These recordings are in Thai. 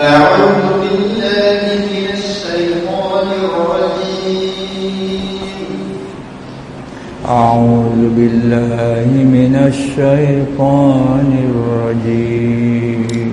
أعوذ بالله من الشيطان الرجيم. أعوذ بالله من الشيطان الرجيم.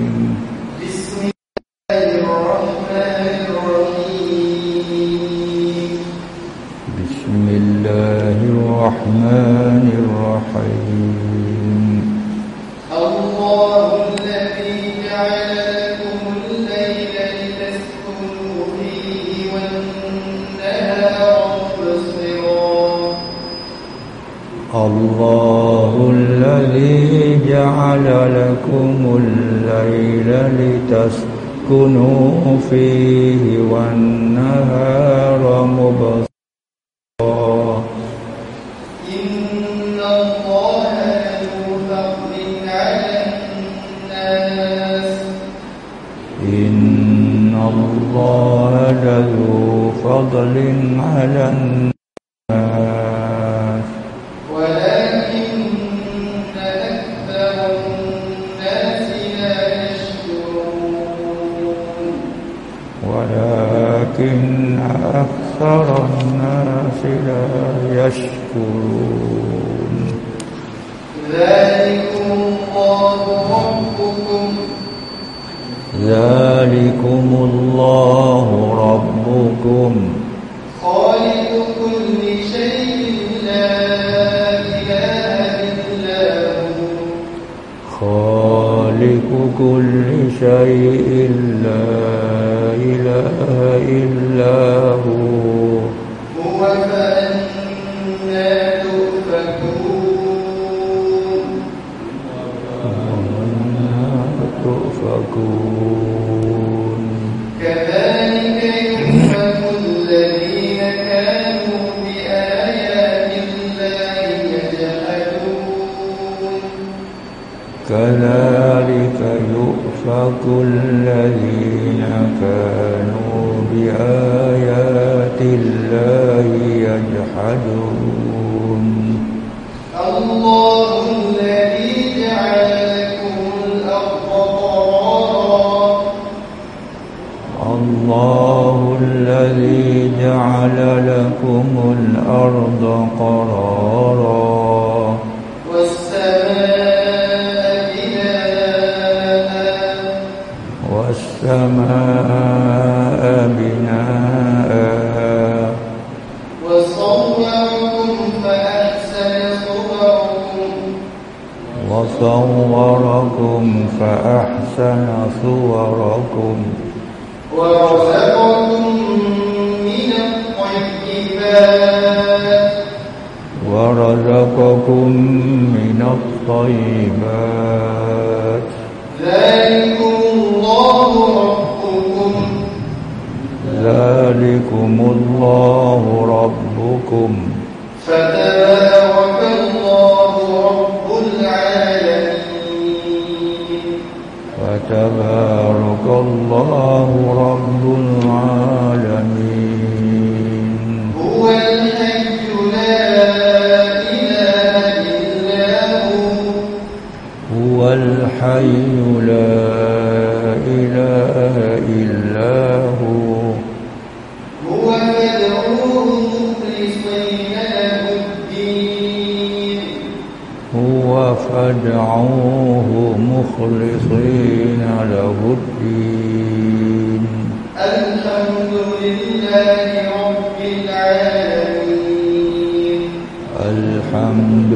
لتسكنوا فيه والنهار إن الله لذو فضل على الناس. الذين كانوا بآيات الله يجحدون.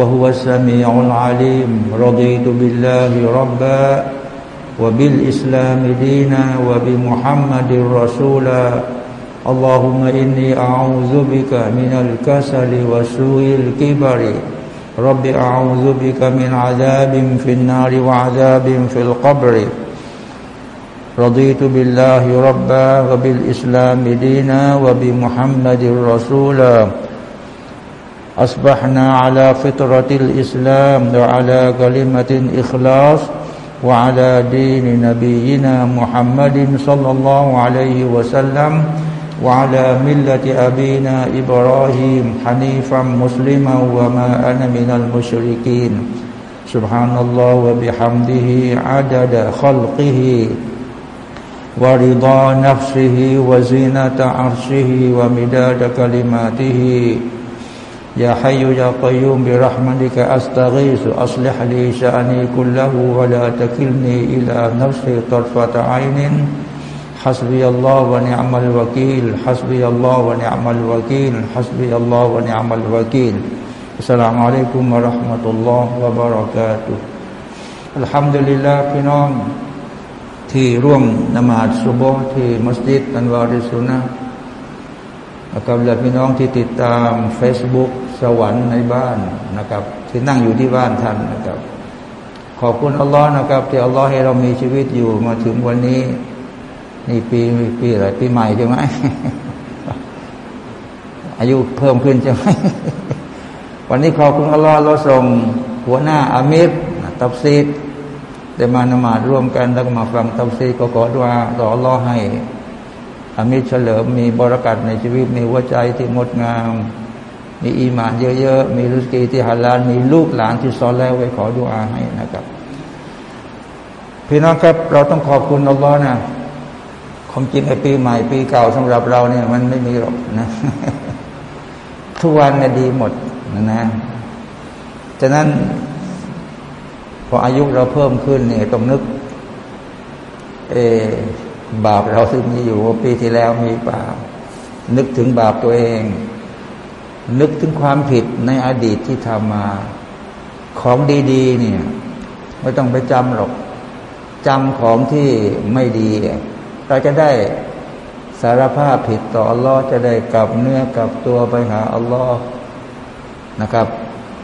وهو السميع العليم رضيت بالله ربا وبالإسلام دينا وبمحمد رسولا. اللهم إني أعوذ بك من الكسل وسوء الكبر. رب أعوذ بك من عذاب في النار وعذاب في القبر. رضيت بالله ربا وبالإسلام دينا وبمحمد رسولا. أصبحنا على فطرة الإسلام وعلى كلمة إخلاص وعلى دين نبينا محمد صلى الله عليه وسلم وعلى ملة أبينا إبراهيم حنيفا مسلما وما أنا من المشركين. سبحان الله وبحمده عدد خلقه ورضا نفسه وزينة عرشه ومداد كلماته. يا حي يا قيوم برحمتك أستغيث أصلح لي شأني كله ولا تكلني إلى نفسي طرفة عين حسبي الله ونعم الوكيل حسبي الله ونعم الوكيل حسبي الله ونعم الوكيل السلام عليكم ورحمة الله وبركاته الحمد لله พี่น้องที่ร่วมนมาศสุโบที่มัสยิดอันวาริสุนะ นะครับและพี่น้องที่ติดตาม Facebook สวรรค์ในบ้านนะครับ ที่นั่งอยู่ที่บ้านท่านนะครับ ขอบคุณอัลลอฮ์นะครับ ที่อัลลอฮ์ให้เรามีชีวิตอยู่มาถึงวันนี้ นี่ปีปีอะไรปีใหม่ใช่ไหมอายุเพิ่มขึ้นใช่ไหมวันนี้ขอบคุณอัลลอฮ์เราส่งหัวหน้าอามิรตับซีดได้มานมาดร่วมกันแล้วก็มาฟังตับซีก็ขอดุอาต่ออัลลอฮ์ให้ามิเฉลิมมีบรกัดในชีวิต มีหัวใจที่งดงาม มีอีมานเยอะๆ มีรุสกีที่ฮาลาลมีลูกหลานที่ซอนแล้วไว้ขอดุอาให้นะครับ พี่น้องครับเราต้องขอบคุณอัลลอฮ์นะความจริงไอ้ปีใหม่ปีเก่าสำหรับเราเนี่ยมันไม่มีหรอกนะ ทุกวันเนี่ยดีหมดนะนะฉะนั้นพออายุเราเพิ่มขึ้นเนี่ยต้องนึก เอ บาปเราซึ่งมีอยู่ว่าปีที่แล้วมีเปล่า นึกถึงบาปตัวเอง นึกถึงความผิดในอดีตที่ทำมาของดีๆเนี่ย ไม่ต้องไปจำหรอกจำของที่ไม่ดี เราจะได้สารภาพผิดต่ออัลลอฮ์จะได้กลับเนื้อกลับตัวไปหาอัลลอฮ์นะครับ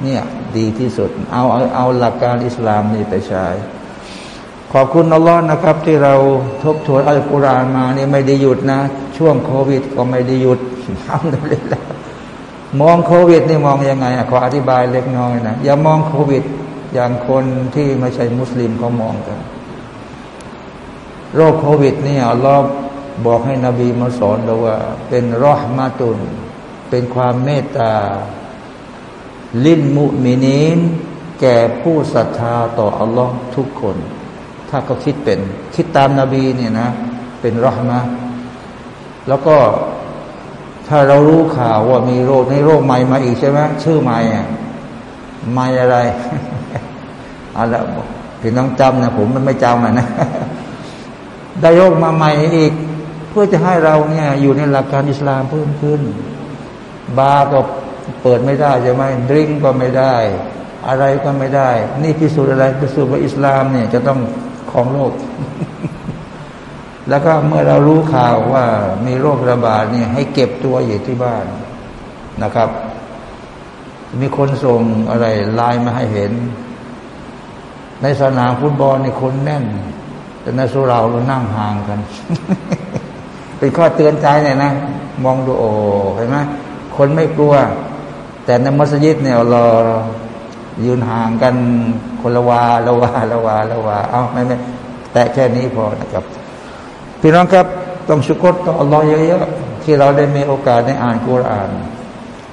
เนี่ยดีที่สุด เอาเอาเอาหลักการอิสลามนี่ไปใช้ ขอบคุณอัลลอฮ์นะครับ ที่เราทบทวนอัลกุรอานมานี่ไม่ได้หยุดนะ ช่วงโควิดก็ไม่ได้หยุดทำได้เลยแล้วมองโควิดนี่มองยังไงขออธิบายเล็กน้อยนะอย่ามองโควิด อย่างคนที่ไม่ใช่มุสลิมเขามองกันโรคโควิดนี่อัลลอฮ์บอกให้นบีมาสอนเราว่า เป็นรอห์มาตุน เป็นความเมตตา ลิ้นมุมินีนแก่ผู้ศรัทธาต่ออัลลอฮ์ทุกคนาเขาคิดเป็น คิดตามนาบีเนี่ยนะ เป็นรอห์มาแล้วก็ถ้าเรารู้ข่าวว่ามีโรคในโรคใหม่มาอีกใช่ไหมชื่อใหม่อะใหม่อะไรอะไรพี่น้องจำนะผมมันไม่จำนะได้โรคมาใหม่อีก เพื่อจะให้เราเนี่ยอยู่ในหลักการอิสลามเพิ่มขึ้น บาร์ก็เปิดไม่ได้ใช่ไหมดริงก็ไม่ได้ อะไรก็ไม่ได้ นี่พิสูจน์อะไรพิสูจน์ว่าอิสลามเนี่ยจะต้อง ของโลก แล้วก็เมื่อเรารู้ข่าวว่ามีโรคระบาดเนี่ยให้เก็บตัวอยู่ที่บ้านนะครับ มีคนส่งอะไรไลน์มาให้เห็น ในสนามฟุตบอลนี่คนแน่น แต่ในสุราเรานั่งห่างกันเป็นข้อเตือนใจเนี่ยนะ มองดูโอ้เห็นไหมคนไม่กลัว แต่ในมัสยิดเนี่ยเรา ยืนห่างกันคนละวาละวาละวาละวาเอาไม่ไม่แต่แค่นี้พอนะครับ พี่น้องครับต้องชุกรต่ออัลลอฮ์เยอะๆที่เราได้มีโอกาสได้อ่านกุรอาน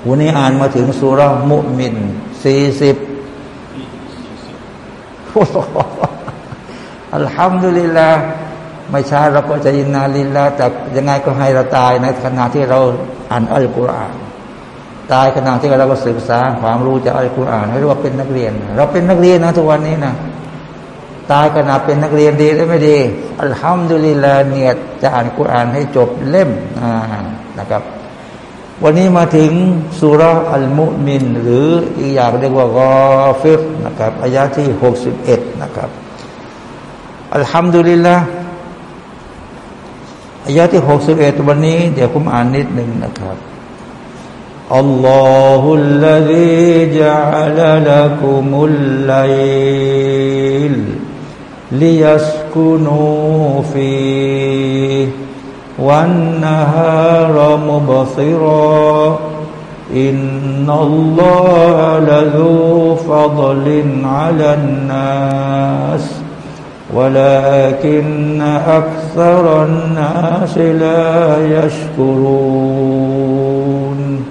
วันนี้อ่านมาถึงสุรามุมินสี่สิบอัลฮัมดุลิลลาไม่ช้าเราก็จะยินนาลิลลาแต่ยังไงก็ให้เราตายในขณะที่เราอ่านอัลกุรอาน ตายขณะที่เราก็ศึกษาความรู้จากอัลกุรอานให้รียกว่าเป็นนักเรียน เราเป็นนักเรียนนะทุกวันนี้นะตายขณะเป็นนักเรียนดีได้ไม่ดีอัลฮัมดุลิลลาเนียจะอ่านกุรอานให้จบเล่มนะครับ วันนี้มาถึงสุรอัลมุมิน หรืออีกอย่างเรียกว่ากอฟิรนะครับอายะที่หกสิบเอ็ดนะครับอัลฮัมดุลิลลาอายะที่หกสิบเอ็ดวันนี้ เดี๋ยวผมอ่านนิดหนึ่งนะครับ الله الذي جعل لكم الليل ليسكنوا فيه والنهار مبصرا إن الله لذو فضل على الناس ولكن أكثر الناس لا يشكرون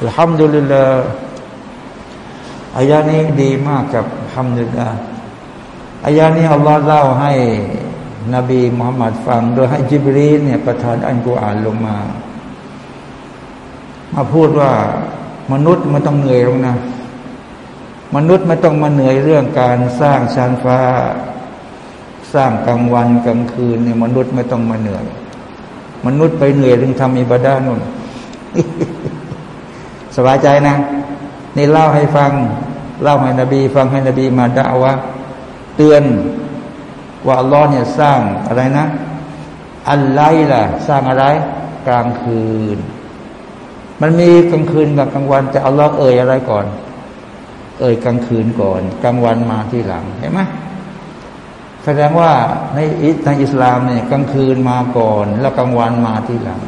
อัลฮัมดุลิลลาอายานี้ดีมากกับฮัมดุลิลาอายานี้อัลลอฮ์เล่าให้นบีมุฮัมมัดฟัง โดยให้จิบรีนเนี่ยประทานอันกุอ่านลงมา มาพูดว่ามนุษย์มันต้องเหนื่อยลงนะ มนุษย์ไม่ต้องมาเหนื่อยเรื่องการสร้างชั้นฟ้า สร้างกลางวันกลางคืนเนี่ยมนุษย์ไม่ต้องมาเหนื่อย มนุษย์ไปเหนื่อยถึงทำอิบาดานุ่น สบายใจนะ นี่เล่าให้ฟัง เล่าให้นบี ฟังให้นบีมาด่าวะเตือน ว่าอัลลอฮ์เนี่ยสร้างอะไรนะ อัลไลล่ะ สร้างอะไร กลางคืน มันมีกลางคืนกับกลางวันแต่อัลลอฮ์เอ่ยอะไรก่อน เอ่ยกลางคืนก่อน กลางวันมาที่หลังเห็นไหมแสดงว่าในในอิสลามเนี่ยกลางคืนมาก่อน แล้วกลางวันมาที่หลัง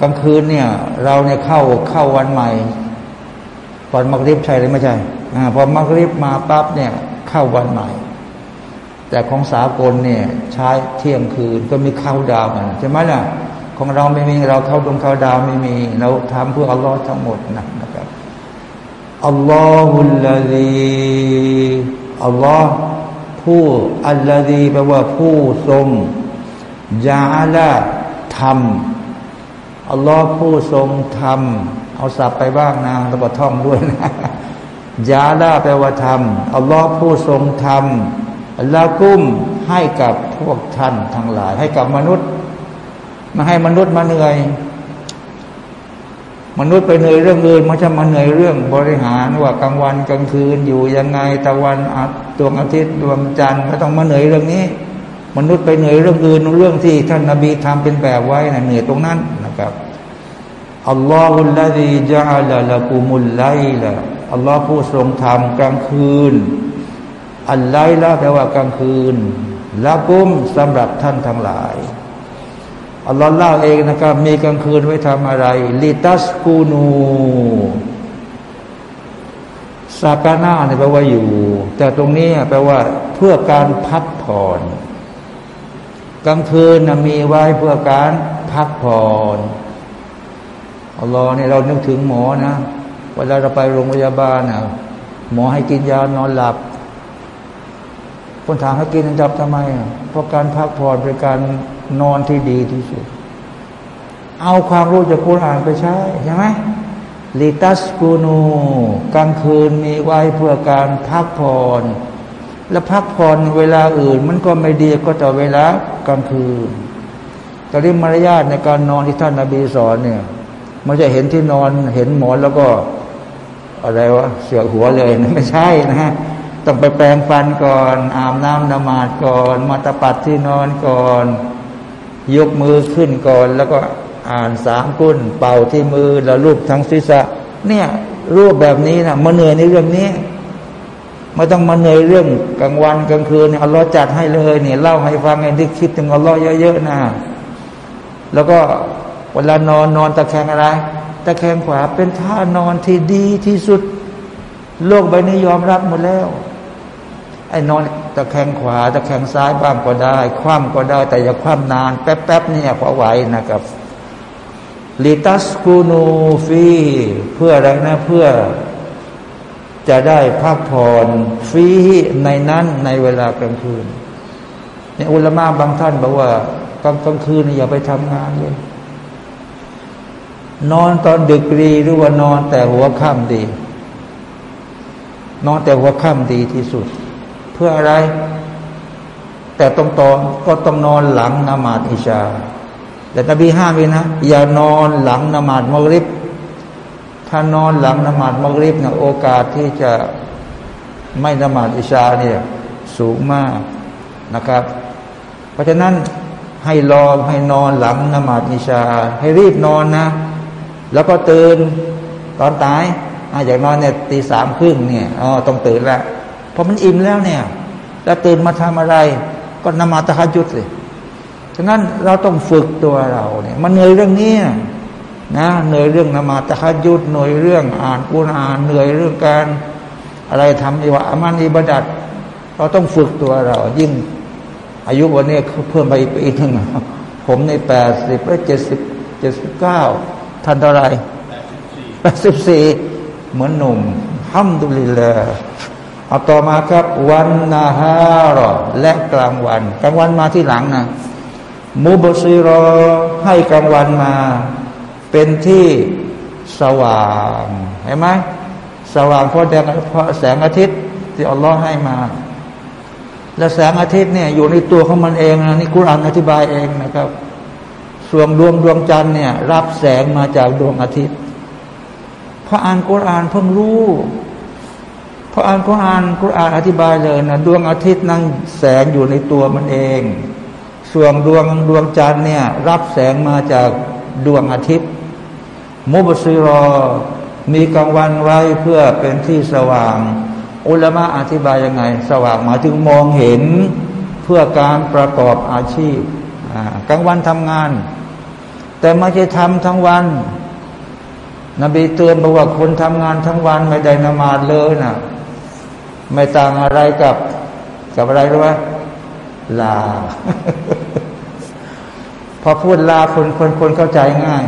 กลางคืนเนี่ย เราเนี่ยเข้าเข้าวันใหม่ก่อนมักริบใช่หรือไม่ใช่อพอมักริบมาปั๊บเนี่ยเข้าวันใหม่ แต่ของสากลเนี่ยใช้เที่ยงคืนก็มีเข้าดาวกันใช่ไหมล่ะของเราไม่มีเราเข้าดวงเข้าดาวไม่มีเราทำเพื่ออัลลอฮ์ทั้งหมดนะนะครับอัลลอฮุลลาดีอัลลอฮ์ผู้อัลลาดีแปลว่าผู้ทรงยาละทำ อัลลอฮ์ผู้ทรงทำเอาสับไปบ้างนะตบท่องด้วยนะยาละแปลว่าทำอัลลอฮ์ผู้ทรงทำละกุ้มให้กับพวกท่านทั้งหลาย ให้กับมนุษย์ มาให้มนุษย์มาเหนื่อย มนุษย์ไปเหนื่อยเรื่องอื่นมันจะมาเหนื่อยเรื่องบริหารว่ากลางวันกลางคืนอยู่ยังไงตะวันดวงอาทิตย์ดวงจันทร์ไม่ต้องมาเหนื่อยเรื่องนี้ มนุษย์ไปเหนื่อยเรื่องอื่นเรื่องที่ท่านนาบีทำเป็นแบบไว้นะเหนื่อยตรงนั้น นะครับอัลลอฮุลลาดีจาลละกุมุลไลละอัลลอฮ์ผู้ทรงทำกลางคืน อัลไลละแปลว่ากลางคืนละกุมสำหรับท่านทั้งหลายอัลลอฮ์เล่าเองนะครับ มีกลางคืนไว้ทำอะไร ลิตัสกูนูซากาน่าเนี่ยแปลว่าอยู่ แต่ตรงนี้แปลว่าเพื่อการพักผ่อน กลางคืนมีไว้เพื่อการ พักผ่อนอัลลอฮ์เนี่ยเรานึกถึงหมอนะเวลาเราไปโรงพยาบาลนะหมอให้กินยานอนหลับ คนถามให้กินจับทำไมเพราะการพักผ่อนเป็นการนอนที่ดีที่สุด เอาความรู้จากคุรานไปใช้ใช่ไหมลิตัสกูนูกลางคืนมีไว้เพื่อการพักผ่อน และพักผ่อนเวลาอื่น มันก็ไม่ดีก็ต่เวลากลางคืน ตอนนี้มารยาทในการนอนที่ท่านนาบีสอนเนี่ยไม่ใช่เห็นที่นอนเห็นหมอนแล้วก็ อะไรวะเสือหัวเลยนะไม่ใช่นะฮะต้องไปแปรงฟันก่อน อาบน้ำนมาดก่อน มาตะปัดที่นอนก่อน ยกมือขึ้นก่อน แล้วก็อ่านสามกุ้น เป่าที่มือแล้วรูปทั้งศีรษะ เนี่ย รูปแบบนี้นะมาเหนื่อยในเรื่องนี้ไม่ต้องมาเหนื่อยเรื่องกลางวันกลางคืนเนี่ยอัลลอฮ์จัดให้เลยเนี่ยเล่าให้ฟังให้ได้คิดถึงอัลลอฮ์เยอะๆนะ แล้วก็เวลานอนนอนตะแคงอะไร ตะแคงขวาเป็นท่านอนที่ดีที่สุด โลกใบนี้ยอมรับหมดแล้ว ไอ้นอนตะแคงขวา ตะแคงซ้ายบ้างก็ได้ คว่ำก็ได้ แต่อย่าคว่ำนาน แป๊บๆเนี่ยพอไหวนะครับลิตัสกูนูฟีเพื่ออะไรนะเพื่อ จะได้พักผ่อนฟีในนั้นในเวลากลางคืนเนี่ยอุลามะบางท่านบอกว่า กลางกลางคืนอย่าไปทำงานเลย นอนตอนดึกดีหรือว่านอนแต่หัวค่ำดี นอนแต่หัวค่ำดีที่สุด เพื่ออะไร แต่ตรงตอนก็ต้องนอนหลังนมาดอิชา แต่นบีห้ามเลยนะ อย่านอนหลังนมาดมกริบถ้านอนหลังนมาดมกริบเนี่ยโอกาสที่จะไม่นมาดอิชาเนี่ยสูงมากนะครับ เพราะฉะนั้น ให้รอให้นอนหลังนมาดอิชา ให้รีบนอนนะ แล้วก็ตื่นตอนตายอาอยากนอนเนี่ยตีสามครึ่งเนี่ยอ๋อต้องตื่นแล้วพอมันอิ่มแล้วเนี่ยแล้วตื่นมาทำอะไร ก็นมาตะฮัจุดสิฉะนั้นเราต้องฝึกตัวเราเนี่ย มันเหนื่อยเรื่องนี้นะเหนื่อยเรื่องนมาตะฮัจุดเหนื่อยเรื่องอ่านกุณอ่านเหนื่อยเรื่องการ อะไรทำอีวะอามันอิบดัดเราต้องฝึกตัวเรายิ่ง อายุวันนี้เพิ่มไปอีกปีหนึ่งผมในแปดสิบและเจ็ดสิบเจ็ดสิบเก้าท่านเท่าไรแปดสิบสี่เหมือนหนุ่มห้ามดุลิลาเอาต่อมาครับ วันนาฮารอและกลางวัน กลางวันมาที่หลังนะมูบซีรอให้กลางวันมา เป็นที่สว่างเห็นไหมสว่างเพราะแดงเพราะแสงอาทิตย์ ที่อัลลอฮ์ให้มา และแสงอาทิตย์เนี่ยอยู่ในตัวของมันเองนะนี่กุรานอธิบายเองนะครับ ส่วนดวงดวงจันทร์เนี่ยรับแสงมาจากดวงอาทิตย์พออ่านกุรานเพิ่งรู้พออ่านกุรานกุรานอธิบายเลยนะดวงอาทิตย์นั่งแสงอยู่ในตัวมันเอง ส่วนดวงดวงจันทร์เนี่ยรับแสงมาจากดวงอาทิตย์มุบซีรอมีกลางวันไว้เพื่อเป็นที่สว่าง อุลมะอธิบายยังไง สว่างมายถึงมองเห็นเพื่อการประกอบอาชีพกลางวันทำงาน แต่ไม่ใช่ทำทั้งวัน นบีเตือนบอกว่าคนทำงานทั้งวันไม่ได้นมาดเลยนะไม่ต่างอะไรกับกับอะไรรู้ไหมลา พอพูดลาคนคนคนเข้าใจง่าย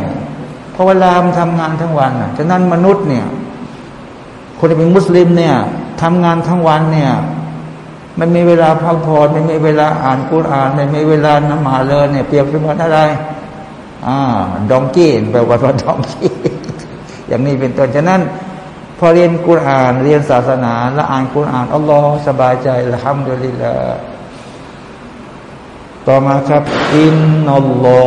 เพราะเวลามันทำงานทั้งวันอะฉะนั้นมนุษย์เนี่ย คนที่เป็นมุสลิมเนี่ย ทำงานทั้งวันเนี่ยไม่มีเวลาพักผ่อนไม่มีเวลาอ่านกุรอานไม่มีเวลานมาเลยเนี่ยเปรียบเสมือนอะไรอ่าดองกี้แปลว่าดองกี้อย่างนี้เป็นต้นฉะนั้น พอเรียนกุรอานเรียนศาสนา และอ่านกุรอานอัลลอฮ์สบายใจละฮัมดุลิลลาต่อมาครับอินนัลลอ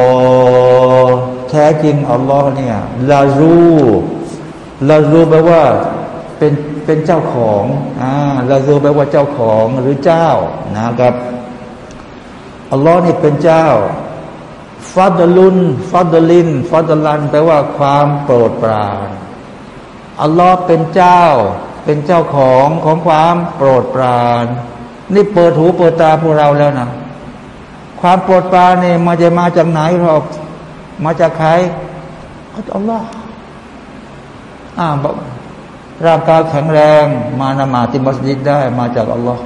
ฮ์แท้จริงอัลลอฮ์เนี่ยลารูลารูแปลว่าเป็น เป็นเจ้าของอ่าลารูแปลว่าเจ้าของหรือเจ้านะครับอัลลอฮ์นี่เป็นเจ้าฟาดลุนฟาดลินฟาดลันแปลว่าความโปรดปรานอัลลอฮ์เป็นเจ้า เป็นเจ้าของของความโปรดปราน นี่เปิดหูเปิดตาพวกเราแล้วนะความโปรดปรานนี่มาจะมาจากไหนหรอกมาจากใครอัลลอฮ์อ่าบอก ร่างกายแข็งแรง มานมาติมัสยิดได้มาจากอัลลอฮ์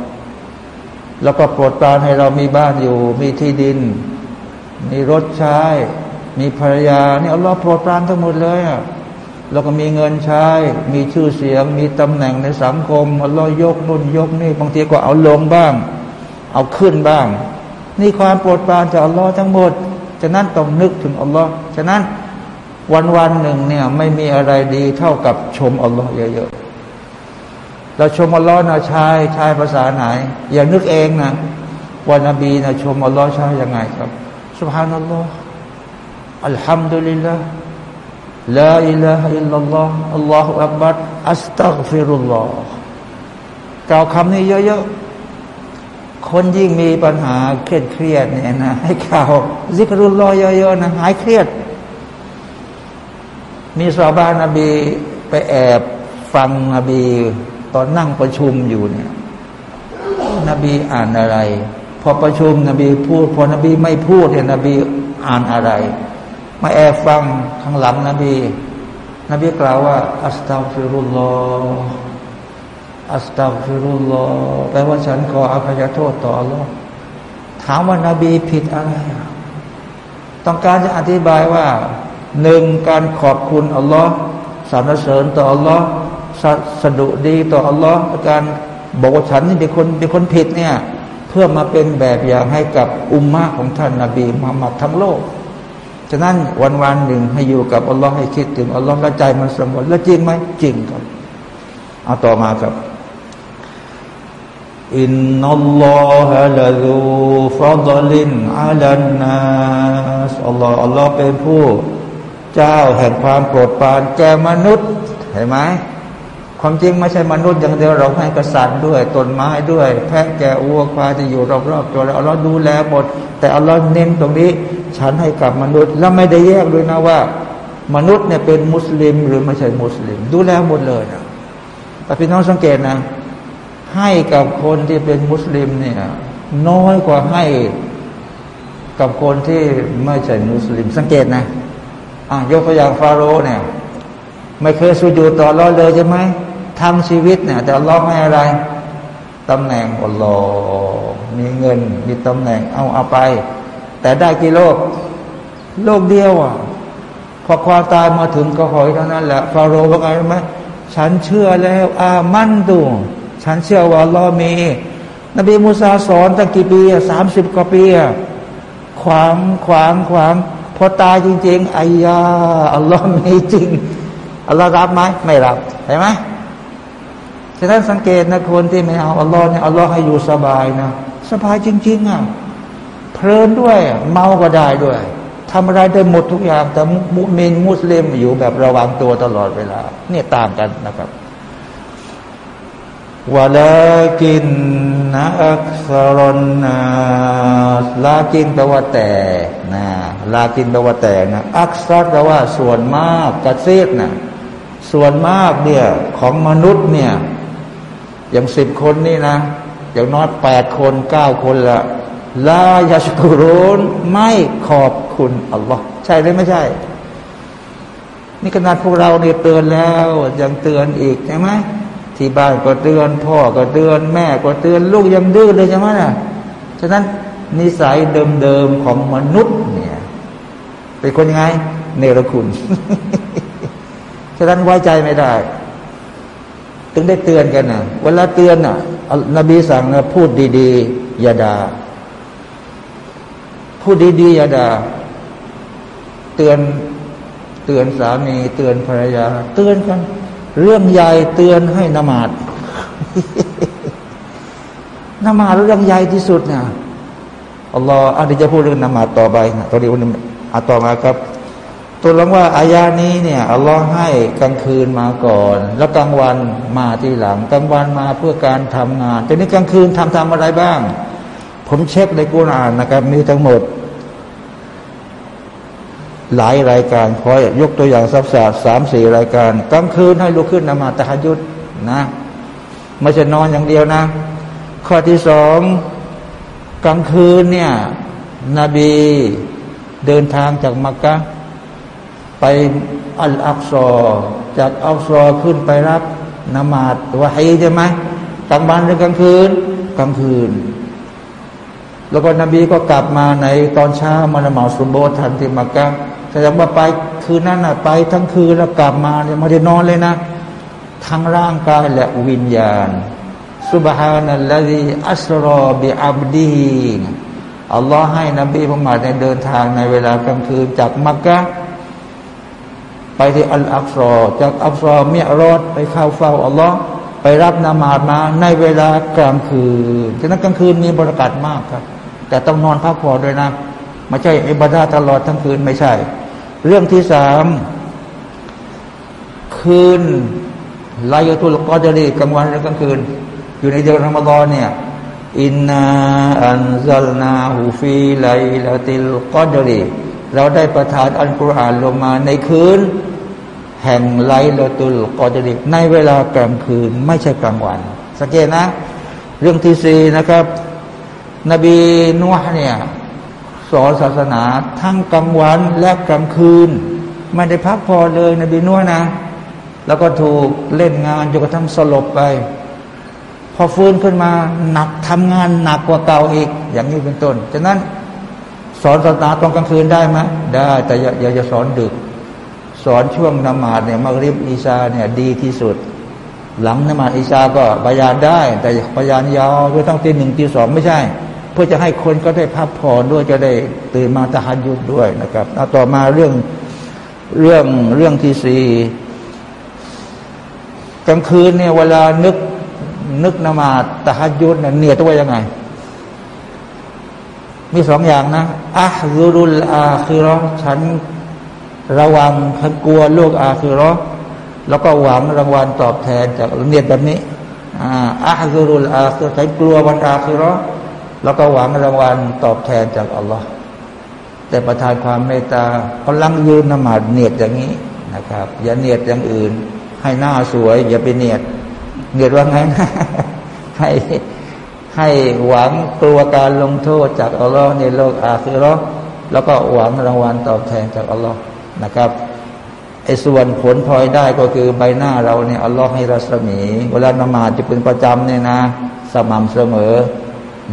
แล้วก็โปรดปรานให้เรามีบ้านอยู่ มีที่ดิน มีรถใช้ มีภรรยานี่อัลลอฮ์โปรดปรานทั้งหมดเลยอะเราก็มีเงินใช้ มีชื่อเสียง มีตำแหน่งในสังคมอัลลอฮ์ยกนุ่นยกนี่บางทีก็เอาลงบ้าง เอาขึ้นบ้าง นี่ความโปรดปรานจากอัลลอฮ์ทั้งหมดฉะนั้นต้องนึกถึงอัลลอฮ์ฉะนั้น วันวันหนึ่งเนี่ยไม่มีอะไรดีเท่ากับชมอัลลอฮ์เยอะๆเราชมอัลลอฮ์นะชายชายภาษาไหน อย่านึกเองนะวันนบีนะชมอัลลอฮ์ชายยังไงครับสุบฮานัลลอฮ์الحمد لله لا إله إلا الله الله أكبر أستغفر الله กล่าวคำนี้เยอะๆคนยิ่งมีปัญหาเครียดเครียดเนี่ยนะให้กล่าวซิกรุลลอฮ์เยอะๆนะหายเครียด มีซอฮาบะห์นบีไปแอบฟังนบี ตอนนั่งประชุมอยู่เนี่ย นบีอ่านอะไร พอประชุมนบีพูด พอนบีไม่พูดเนี่ยนบีอ่านอะไร มาแอบฟังข้างหลังนบี นบีกล่าวว่า อัสตัฟิรุลลออัสตัฆฟิรุลลอแปลว่าฉันขออภัยโทษต่ออัลลอฮ์ถามว่านาบีผิดอะไร ต้องการจะอธิบายว่า หนึ่งการขอบคุณอัลลอฮ์สรรเสริญต่ออัลลอฮ์สดุดีต่ออัลลอฮ์การบอกว่าฉันนี่เป็นคนเป็นคนผิดเนี่ยเพื่อมาเป็นแบบอย่างให้กับอุมมะของท่านนาบีมุฮัมมัดทั้งโลก ฉะนั้นวันวันหนึ่งให้อยู่กับอัลลอฮ์ให้คิดถึงอัลลอฮ์และใจมันสมบูรณ์แล้วจริงไหมจริงครับเอาต่อมาครับอินนัลลอฮะละซูฟัดลินอาลันนัสอัลลอฮ์อัลลอฮ์เป็นผู้ เจ้าแห่งความโปรดปรานแก่มนุษย์เห็นไหมความจริงไม่ใช่มนุษย์อย่างเดียวเราให้กษัตริย์ด้วยต้นไม้ด้วย แพะแกะวัวควายที่อยู่รอบๆตัวเราอัลลอฮ์ดูแลหมดแต่อัลลอฮ์เน้นตรงนี้ ฉันให้กับมนุษย์แล้วไม่ได้แยกด้วยนะว่า มนุษย์เนี่ยเป็นมุสลิมหรือไม่ใช่มุสลิม ดูแลหมดเลยนะแต่พี่น้องสังเกตนะ ให้กับคนที่เป็นมุสลิมเนี่ยน้อยกว่าให้กับคนที่ไม่ใช่มุสลิมสังเกตนะ อะยกตัวอย่างฟาโรห์เนี่ย ไม่เคยสุญูต่อรอเลยใช่ไหมทำชีวิตเนี่ย แต่รอให้อะไรตำแหน่งอัลลอมีเงิน มีตำแหน่งเอาเอาไป แต่ได้กี่โลก โลกเดียวอะพอความตายมาถึงก็หอยเท่านั้นแหละฟาโรห์ว่าไงรู้ไหมฉันเชื่อแล้วอามั่นดูฉันเชื่อว่าลลอมี นบีมูซาสอนตั้งกี่ปีสามสิบกว่าปีขวางขวางขวางพ อตายจริงๆอายาอัลลอฮ์มีจริงอัลลอฮ์รับไหมไม่รับเห็นไหมฉะนั้นสังเกตนะคนที่ไม่เอาอัลลอฮ์เนี่ยอัลลอฮ์ให้อยู่สบายนะสบายจริง ๆอะเพลินด้วย เมาก็ได้ด้วยทำอะไรได้หมดทุกอย่างแต่มุมินมุสลิมอยู่แบบระวังตัวตลอดเวลาเนี่ยต่างกันนะครับ วะลากินนะอักษรนาลากินแปลว่าแต่นะลากินแปลว่าแต่นะ อักษรแปลว่าส่วนมากกระเซกนะส่วนมากเนี่ยของมนุษย์เนี่ย อย่างสิบคนนี่นะ อย่างน้อยแปดคนเก้าคนละลายาชกุรุนไม่ขอบคุณอัลลอฮ์ใช่หรือไม่ใช่ นี่ขนาดพวกเราเนี่ยเตือนแล้วยังเตือนอีกใช่ไหม ที่บ้านก็เตือนพ่อก็เตือนแม่ก็เตือนลูกยังดื้อเลยใช่ไหมนะฉะนั้นนิสัยเดิมๆของมนุษย์เนี่ยเป็นคนยังไง เนรคุณ ฉะนั้นไว้ใจไม่ได้ ถึงได้เตือนกันนะเวลาเตือนน่ะนบีสั่งนะพูดดี ๆ อย่าด่าพูดดีๆอย่าด่าเตือนเตือนสามี เตือนภรรยา เตือนกัน เรื่องใหญ่เตือนให้นมาดนมาดเรื่องใหญ่ที่สุดนะอัลลอฮ์อันนี้จะพูดเรื่องนมาดต่อไปนะตอนนี้วันนี้อาต่อมาครับ ตัวลงว่าอายานี้เนี่ยอัลลอฮ์ให้กลางคืนมาก่อน แล้วกลางวันมาทีหลังกลางวันมาเพื่อการทำงานแต่นี้กลางคืนทำทำอะไรบ้าง ผมเช็คในกุรอานนะครับมีทั้งหมด หลายรายการคอยยกตัวอย่างสักสาสามสี่รายการกลางคืนให้ลุกขึ้นนมาตะยุดนะไม่ใช่นอนอย่างเดียวนะ ข้อที่สองกลางคืนเนี่ยนบีเดินทางจากมักกะไปอัลอักซอจากอัลซอขึ้นไปรับนมาดวะฮีใช่ไหมกลางวันหรือกลางคืน กลางคืน แล้วก็นบีก็กลับมาในตอนเช้ามาละหมาสุโบทันที่มักกะ แสดงว่าไปคืนนั้นไปทั้งคืนแล้วกลับมาเนี่ยไม่ได้นอนเลยนะ ทั้งร่างกายและวิญญาณสุบฮานัลลดีอัสรอบิอับดีอัลลอฮ์ให้นบีมุฮัมมัดเดินทางในเวลากลางคืนจากมักกะไปที่อัลอักซอจากอักซอเมียรอดไปเข้าเฝ้าอัลลอฮ์ไปรับนามาดมาในเวลากลางคืนฉะนั้นกลางคืนมีบริการมากครับ แต่ต้องนอนพักผ่อนด้วยนะไม่ใช่อิบาดาตลอดทั้งคืนไม่ใช่ เรื่องที่สามคืนลายตุลกอดรีกลางวันและกลางคืน อยู่ในเดือนรอมฎอนเนี่ยอินนาอันซัลนาหูฟีไลลาติลกอดรีเราได้ประทานอัลกุรอานลงมาในคืน แห่งไลลาตุลกอดรีในเวลากลางคืน ไม่ใช่กลางวัน สังเกตนะ เรื่องที่สี่นะครับ นบีนัวเนี่ย สอนศาสนาทั้งกลางวันและกลางคืน ไม่ได้พักพอเลยนบีนัวนะ แล้วก็ถูกเล่นงานจนกระทั่งสลบไป พอฟื้นขึ้นมาหนักทำงานหนักกว่าเก่าอีก อย่างนี้เป็นต้นฉะนั้นสอนศาสนาตอนกลางคืนได้ไหมได้ แต่อย่าอย่าสอนดึก สอนช่วงนมาดเนี่ยมักริบอีชาเนี่ยดีที่สุด หลังนมาดอีชาก็บายานได้ แต่บายานยาวด้วยต้องตีหนึ่งตีสองไม่ใช่ พื่อจะให้คนก็ได้พักผ่อนด้วยจะได้ตื่นมาตะหันยุดด้วยนะครับเอาต่อมาเรื่องเรื่องเรื่องที่สี่กลางคืนเนี่ยเวลานึกนึกนมาตะฮัดยุดเนี่ยเนียตัวยังไง มีสองอย่างนะอะซุรุลอาคิรอฉันระวังฉันกลัวโลกอาคิรอแล้วก็หวังรางวัลตอบแทนจากเนียแบบนี้อะซุรุลอาคิรฉันกลัววันอาคิรอ แล้วก็หวังรางวัลตอบแทนจากอัลลอฮ์แต่ประทานความเมตตาเขาลังยืนนมาดเนียดอย่างนี้นะครับ อย่าเนียดอย่างอื่น ให้หน้าสวย อย่าไปเนียด เนียดว่าไงนะให้ให้หวังตัวการลงโทษจากอัลลอฮ์ในโลกอาคือรอแล้วก็หวังรางวัลตอบแทนจากอัลลอฮ์นะครับไอ้ส่วนผลพลอยได้ก็คือใบหน้าเราเนี่ยอัลลอฮ์ให้รัศมี เวลานมาจะเป็นประจำเนี่ยนะ สม่ำเสมอ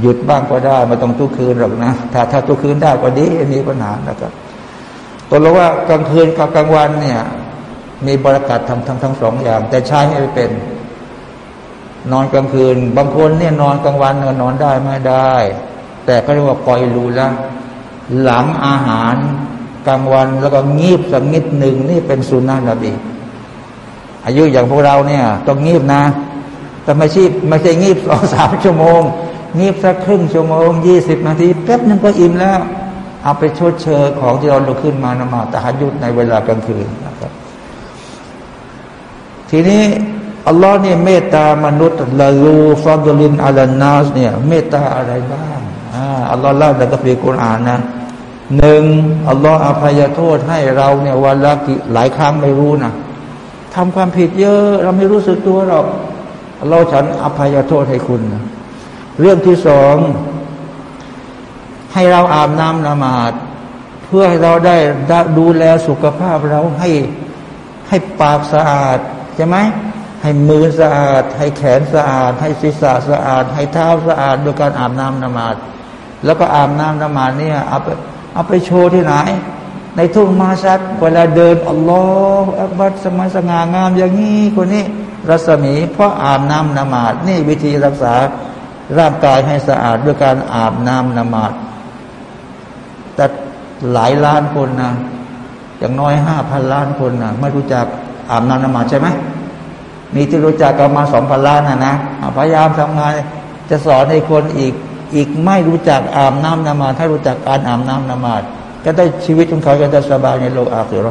หยุดบ้างก็ได้ไม่ต้องทุกคืนหรอกนะถ้าถ้าทุกคืนได้ก็ดีมีปัญหานะครับตัวเราว่ากลางคืนกับกลางวันเนี่ย มีบรากัดทั้งทั้งทั้งสองอย่าง แต่ใช้ให้เป็น นอนกลางคืน บางคนเนี่ยนอนกลางวันก็นอนได้ไม่ได้ แต่ก็เรียกว่าปล่อยรูละหลังอาหารกลางวันแล้วก็งีบสักนิดหนึ่งนี่เป็นสุนนะนบีอายุอย่างพวกเราเนี่ย ต้องงีบนะ แต่ไม่ใช่ไม่ใช่งีบสองสามชั่วโมง งีบสักครึ่งชั่วโมงยี่สิบนาทีแป๊บนึงก็อิ่มแล้ว เอาไปชดเชยของที่เราลุกขึ้นมานมาตะหัยุดในเวลากลางคืนนะครับ ทีนี้อัลลอฮ์เนี่ยเมตตามนุษย์ละลูฟาดลินอัลนาสเนี่ยเมตตาอะไรบ้างอ่าอัลลอฮ์เล่าในกัมภีร์กุรอานนะหนึ่งอัลลอฮ์อภัยโทษให้เราเนี่ยวันละกี่หลายครั้งไม่รู้นะทำความผิดเยอะ เราไม่รู้สึกตัวหรอกอัลลอฮ์ฉันอภัยโทษให้คุณนะ เรื่องที่สองให้เราอาบน้ำละหมาด เพื่อให้เราได้ดูแลสุขภาพเราให้ให้ปากสะอาดใช่ไหมให้มือสะอาด ให้แขนสะอาด ให้ศีรษะสะอาด ให้เท้าสะอาดโดยการอาบน้ำนมาด แล้วก็อาบน้ำนมาดเนี่ยเอาไปเอาไปโชว์ที่ไหน ในทุ่งมาชัดเวลาเดินอัลลอฮฺอักบัดสมัยสง่างามอย่างนี้คนนี้รัศมีเพราะอาบน้ำนมาด นี่วิธีรักษา ร่างกายให้สะอาดด้วยการอาบน้ำนมาดแต่หลายล้านคนนะอย่างน้อยห้าพันล้านคนนะไม่รู้จักอาบน้ำนมาดใช่ไหมมีที่รู้จักกันมาสองพันล้านนะนะพยายามทำงานจะสอนให้คนอีกอีกไม่รู้จักอาบน้ำนมาถ้ารู้จักการอาบน้ำนมาก็ได้ชีวิตของเขาจะได้สบายในโลกอาคือร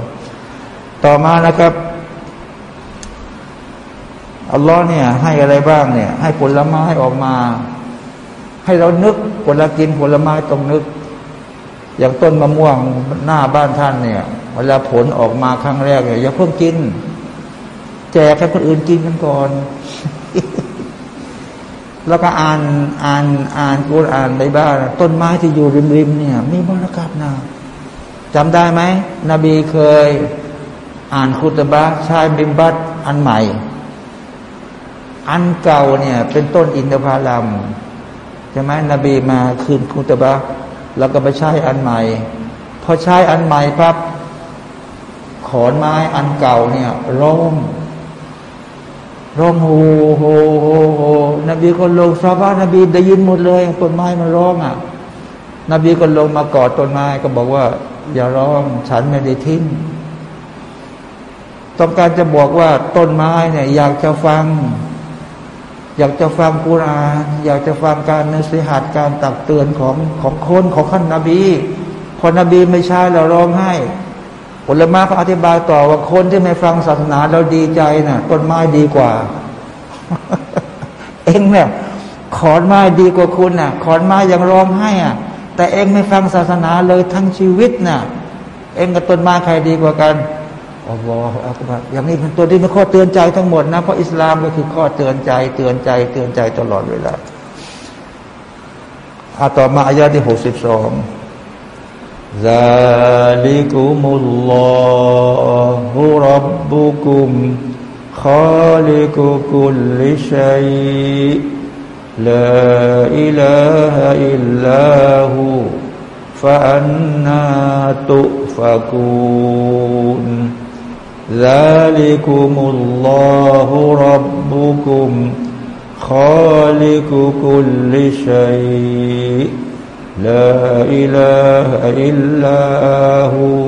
ต่อมานะครับ อัลลอฮ์เนี่ยให้อะไรบ้างเนี่ย ให้ผลไม้ออกมา ให้เรานึกผลกินผลไม้ต้องนึก อย่างต้นมะม่วงหน้าบ้านท่านเนี่ย เวลาผลออกมาครั้งแรกเนี่ยอย่าเพิ่งกิน แจกให้คนอื่นกินกันก่อน แล้วก็อ่านอ่านอ่านกูอ่านในบ้านต้นไม้ที่อยู่ริมริมเนี่ย มีบรรยากาศนะจำได้ไหมนบีเคย อ่านคุตบะชายบิมบัตอันใหม่ อันเก่าเนี่ยเป็นต้นอินทผลัมใช่ไหมนบีมาคืนคุตบะแล้วก็ไปใช้อันใหม่ พอใช้อันใหม่ปั๊บขอนไม้อันเก่าเนี่ยร่มร้องโฮโฮโฮโฮนบีก็ลงซาบานบีได้ยินหมดเลยต้นไม้มันร้องอะ นบีก็ลงมากอดต้นไม้ก็บอกว่า อย่าร้องฉันไม่ได้ทิ้งต้องการจะบอกว่าต้นไม้เนี่ยอยากจะฟัง อยากจะฟังกุรานอยากจะฟังการนสิหัดการตักเตือนของของคนของท่านนบีพอนบีไม่ใช่เราร้องไห้ผลไม้เขาอธิบายต่อว่าคนที่ไม่ฟังศาสนาเราดีใจนะ่ะต้นไม้ดีกว่า เองเนี่ยขอนไม้ดีกว่าคุณน่ะ ขอนไม้ยังร้องให้อะ แต่เองไม่ฟังศาสนาเลยทั้งชีวิตน่ะ เองกับต้นไม้ใครดีกว่ากัน อัลลอฮฺอักบาอย่างนี้เป็นตัวที่มันข้อเตือนใจทั้งหมดนะเพราะอิสลามก็คือข้อเตือนใจ เตือนใจ เตือนใจตลอดเวลาอาต่อมาอายาที่หกสิบสองซาลิกุมุลลอฮุรับบุกุมขอลิกุกุลลิชัยลาอิลาฮอิลลาหูฟะอันาตุฟะกูน ذلكم الله ربكم خالق كل شيء لا إله إلا هو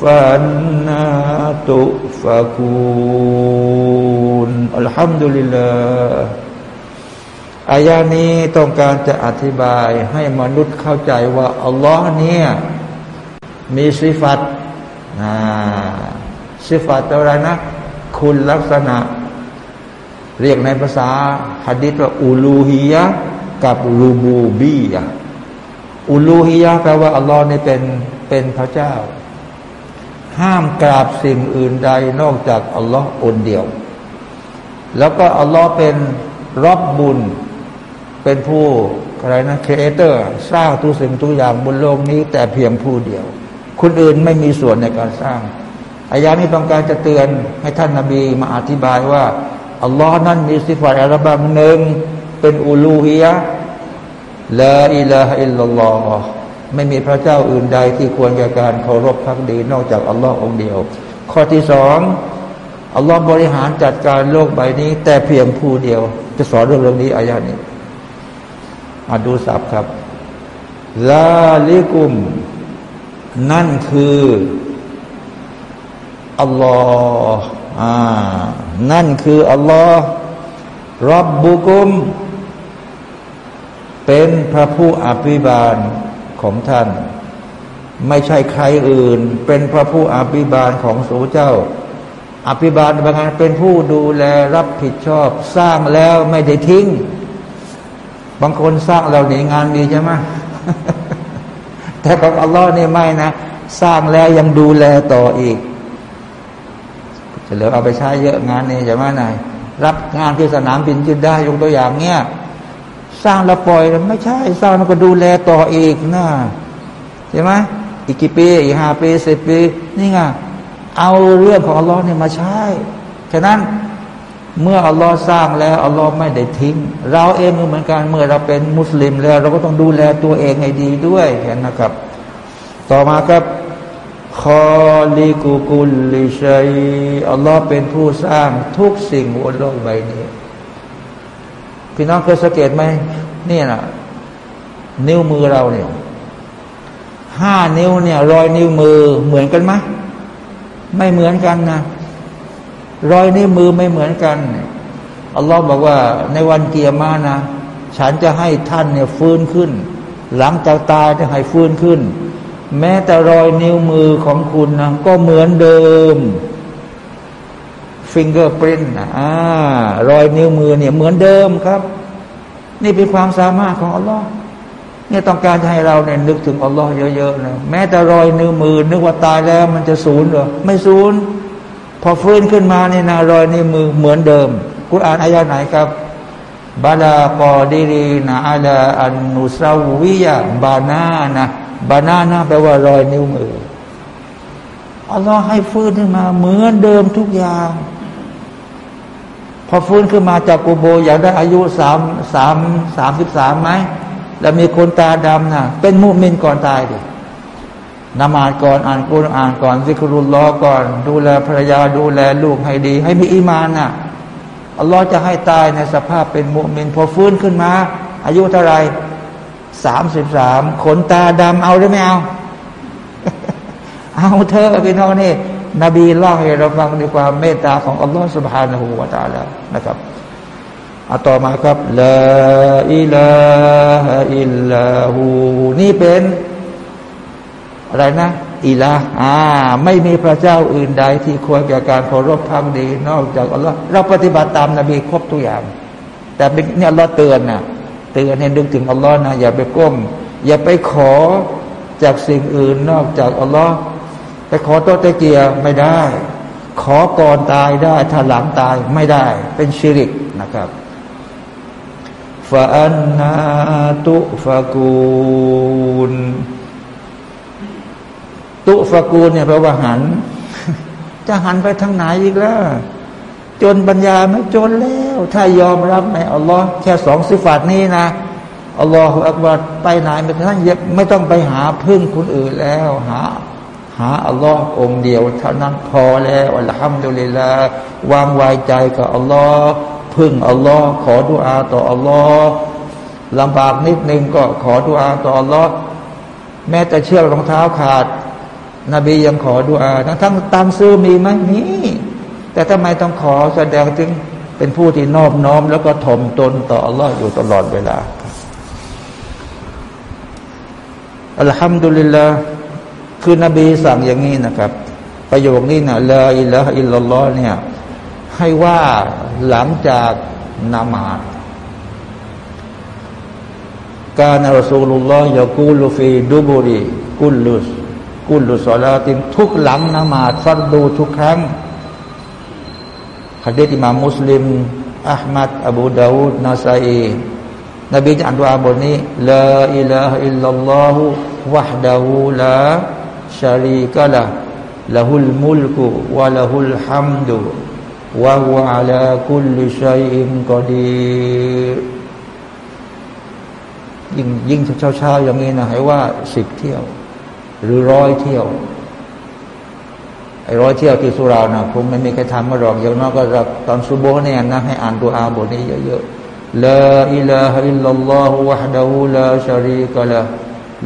فأنا تؤفكون الحمد لله อายานี้ต้องการจะอธิบายให้มนุษย์เข้าใจว่า อัลลอฮ์เนี่ยมีสิฟัต สิฟัตอะไรนะ คุณลักษณะ เรียกในภาษาฮัดดิษว่าอูลูฮียะกับรูบูบียะอูลูฮียะแปลว่าอัลลอฮ์นี่เป็นเป็นพระเจ้า ห้ามกราบสิ่งอื่นใดนอกจากอัลลอฮ์อนเดียว แล้วก็อัลลอฮ์เป็นรอบบุญเป็นผู้อะไรนะครีเอเตอร์สร้างทุกสิ่งทุกอย่างบนโลกนี้ แต่เพียงผู้เดียว คนอื่นไม่มีส่วนในการสร้าง อายานี้ต้องการจะเตือนให้ท่านนาบีมาอธิบายว่าอัลลอฮ์นั้นมีสิฟัตอะไรบางหนึ่งเป็นอูลูฮียะละอิลาฮอิลลัลลอฮ์ไม่มีพระเจ้าอื่นใดที่ควรแก่การเคารพพักดี นอกจากอัลลอฮ์องเดียว ข้อที่สองอัลลอฮ์บริหารจัดการโลกใบนี้ แต่เพียงผู้เดียว จะสอนเรื่องเรื่องนี้อายานี้มาดูสับครับลาลิกุม นั่นคือ อัลลอฮ์อ่านั่นคืออัลลอฮ์รับบุกุม เป็นพระผู้อภิบาลของท่าน ไม่ใช่ใครอื่น เป็นพระผู้อภิบาลของสูเจ้า อภิบาลบางงานเป็นผู้ดูแลรับผิดชอบ สร้างแล้วไม่ได้ทิ้ง บางคนสร้างเราหนีงานดีใช่ไหมแต่ของอัลลอฮ์นี่ไม่นะ สร้างแล้วยังดูแลต่ออีก จะเหลือเอาไปใช้เยอะงานนี้ใช่ไหมนายรับงานที่สนามบินจึงได้ยกตัวอย่างเนี้ยสร้างแล้วปล่อยไม่ใช่ สร้างแล้วก็ดูแลต่ออีกนะใช่ไหมอีกกี่ปีอีกห้าปีสิบปี นี่ไงเอาเรื่องของอัลลอฮ์เนี่ยมาใช้ฉะนั้นเมื่ออัลลอฮ์สร้างแล้วอัลลอฮ์ไม่ได้ทิ้ง เราเองเหมือนกันเมื่อเราเป็นมุสลิมแล้ว เราก็ต้องดูแลตัวเองให้ดีด้วยเห็นนะครับ ต่อมาครับ คอลิกุกุลลิชัยอัลลอฮ์เป็นผู้สร้างทุกสิ่งบนโลกใบนี้ พี่น้องเคยสังเกตไหมนี่นะนิ้วมือเราเนี่ยห้านิ้วเนี่ยรอยนิ้วมือเหมือนกันไหมไม่เหมือนกันนะรอยนิ้วมือไม่เหมือนกันอัลลอฮ์บอกว่า ในวันเกียร์มานะ ฉันจะให้ท่านเนี่ยฟื้นขึ้น หลังจากตายจะให้ฟื้นขึ้น แม้แต่รอยนิ้วมือของคุณนะก็เหมือนเดิมฟิงเกอร์ปรินต์อ่ารอยนิ้วมือเนี่ยเหมือนเดิมครับ นี่เป็นความสามารถของอัลลอฮ์เนี่ยต้องการให้เราเนี่ยนึกถึงอัลลอฮ์เยอะๆนะแม้แต่รอยนิ้วมือ นึกว่าตายแล้วมันจะสูญเหรอไม่สูญพอฟื้นขึ้นมาในนารอยในมือเหมือนเดิมกุรอานอายาไหนครับบาลากอดีรีนาอาลาอันนุสาวิยะบานานะ บานานะแปลว่ารอยนิ้วมืออัลลอฮ์ให้ฟื้นขึ้นมา เหมือนเดิมทุกอย่าง พอฟื้นขึ้นมาจากกูโบอยากได้อายุสามสามสามสิบสามไหมแล้วมีคนตาดำนะเป็นมุมินก่อนตายดินมาดก่อนอ่านกุรอ่านก่อนซิกรุลลอฮ์ก่อน ดูแลภรรยาดูแลลูกให้ดี ให้มีอีมานน่ะอัลลอฮ์จะให้ตายในสภาพเป็นมุมิน พอฟื้นขึ้นมา อายุเท่าไร สามสิบสามขนตาดำเอาหรือไม่เอา เอาเธอพี่น้องนี่ นบีเล่าให้เราฟังด้วยความเมตตาของอัลลอฮ์สุบฮานาหูวาตาแล้วนะครับเอาต่อมาครับละอิลาฮอิลลาหูนี่เป็นอะไรนะอีละอ่า ไม่มีพระเจ้าอื่นใดที่ควรแก่การเคารพพักดี นอกจากอัลลอฮ์เราปฏิบัติตามนบีครบทุกอย่าง แต่เนี่ยอัลลอฮ์เตือนนะ เตือนให้นึกถึงอัลลอฮ์นะอย่าไปก้ม อย่าไปขอจากสิ่งอื่นนอกจากอัลลอฮ์ไปขอโตตะเกียไม่ได้ ขอก่อนตายได้ ถ้าหลังตายไม่ได้ เป็นชิริกนะครับฟาอันนาตุฟากูนตุฟกูลเนี่ยแปลว่าหัน จะหันไปทางไหนอีกแล้ว จนปัญญาไม่จนแล้ว ถ้ายอมรับในอัลลอฮ์แค่สองสิฟัตนี้นะอัลลอฮฺอักบัดไปไหนไม่ท่านไม่ต้องไปหาพึ่งคนอื่นแล้วหา หาอัลลอฮ์องเดียวเท่านั้นพอแล้วอัลฮัมดุลิลลาวางไว้ใจกับอัลลอฮ์พึ่งอัลลอฮ์ขอดุอาต่ออัลลอฮ์ลำบากนิดนึงก็ขอดุอาต่ออัลลอฮ์แม้แต่เชือกรองเท้าขาด นบียังขอดุอาทั้งทั้งตามซื้อมีไหมมี แต่ทำไมต้องขอแสดงถึงเป็นผู้ที่นอบน้อม แล้วก็ถ่อมตนต่ออัลลอฮ์อยู่ตลอดเวลาอัลฮัมดุลิลลาห์คือนบีสั่งอย่างนี้นะครับ ประโยคนี้นะลาอิลลาอิลลัลลอฮ์เนี่ยให้ว่าหลังจากนามาดการอัลสูลุลลอฮ์ยากูลูฟีดูบุรีกุลลุสกุลลุสอลาตินทุกหลังนามาดฟัดดูทุกครั้ง ฮะดีษอิมามมุสลิมอะห์มัดอบูดาวูดนาซาอีนบีจะอ่านดุอาบทนี้لا إله إلا الله وحده لا شريك لهละหุลมุลกุวะละหุลฮัมดุวะฮุอะลาคุลชัยอินกอดียิ่งยิ่งเช้าเช้าอย่างนี้นะให้ว่าสิบเที่ยว หรือร้อยเที่ยว ไอร้อยเที่ยวที่สุรานะคงไม่มีใครทำมาหรอกอย่างน้อยก็ตอนซุโบเนี่ยนะให้อ่านตัวอาบทนี้เยอะๆลาอิลาฮะอิลลัลลอฮุวะฮดะฮูลาชารีกะละ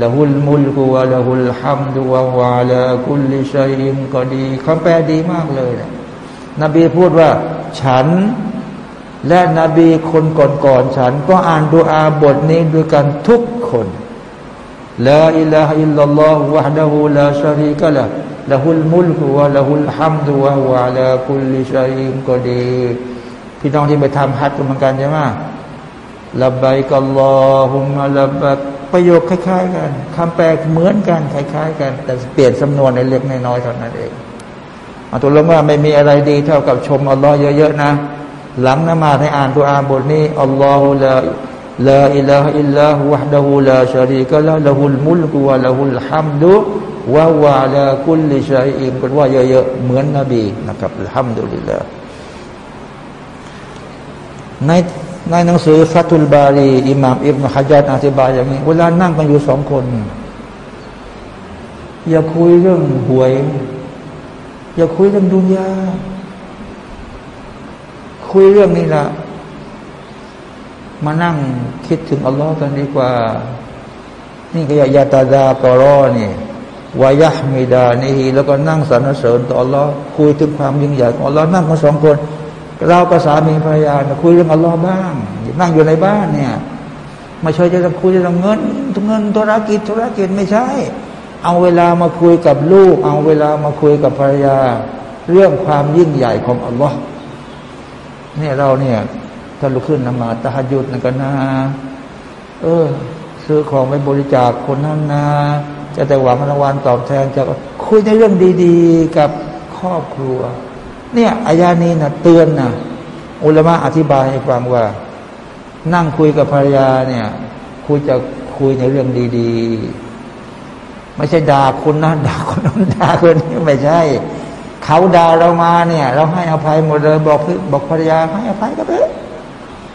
له الملك وله الحمد وهو على كل شيء قدير คำแปลดีมากเลยนะนบีพูดว่า ฉันและนบีคนก่อนๆฉันก็อ่านดุอาบทนี้ด้วยกันทุกคน لا إله إلا الله وحده لا شريك له له الملك وله الحمد وهو على كل شيء قدير พี่น้องที่ไปทำฮัจญ์กันเหมือนกันใช่ไหมلبيك اللهم لبيك ประโยคคล้ายๆกันคำแปลเหมือนกันคล้ายๆกัน แต่เปลี่ยนสำนวนในเล็กน้อยเท่านั้นเองอตัวลงว่าไม่มีอะไรดีเท่ากับชมอัลลอฮ์เยอะๆนะ หลังนมาให้อ่านตัวอ่านบทนี้อัลลอฮุลาลาอิลาฮอิลลาฮุวะ ฮดะฮูลาชารีกะละละหุลมุลกุวะละหุลฮัมดุวะวะลาคุลลิชัยอินว่าเยอะๆเหมือนนบีนะครับالحمد للهในในหนังสือฟัตุลบารีอิหม่ามอิบนุฮะจัดอธิบายอย่างนี้ เวลานั่งกันอยู่สองคน อย่าคุยเรื่องหวย อย่าคุยเรื่องดุนยาคุยเรื่องนี้ละ มานั่งคิดถึงอัลลอฮ์กันดีกว่า นี่ก็ยาตาดากรอนี่วายะมิดานี่แล้วก็นั่งสรรเสริญต่ออัลลอฮ์คุยถึงความยิ่งใหญ่ของอัลลอฮ์นั่งกันสองคน เราก็สามีภรรยาคุยเรื่องอัลลอฮ์บ้าง นั่งอยู่ในบ้านเนี่ยไม่ใช่จะคุยเรื่องเงินทุเงินธุรกิจธุรกิจไม่ใช่ เอาเวลามาคุยกับลูก เอาเวลามาคุยกับภรรยา เรื่องความยิ่งใหญ่ของอัลลอฮ์เนี่ยเราเนี่ย ถ้าลุกขึ้นนมาตะฮัยุดนะกันนะเออ ซื้อของไปบริจาคคนนั้นนะจะแต่หวังรางวัลตอบแทนจะคุยในเรื่องดีๆ กับครอบครัว เนี่ยอายานี้นะเตือนนะอุลมะอธิบายให้ฟังว่า นั่งคุยกับภรรยาเนี่ยคุยจะคุยในเรื่องดีๆ ไม่ใช่ด่าคุณนะด่าคนนั้นด่าคนนี้ไม่ใช่ เขาด่าเรามาเนี่ย เราให้อภัยหมดเลยบอกบอกภรรยาให้อภัยก็ไป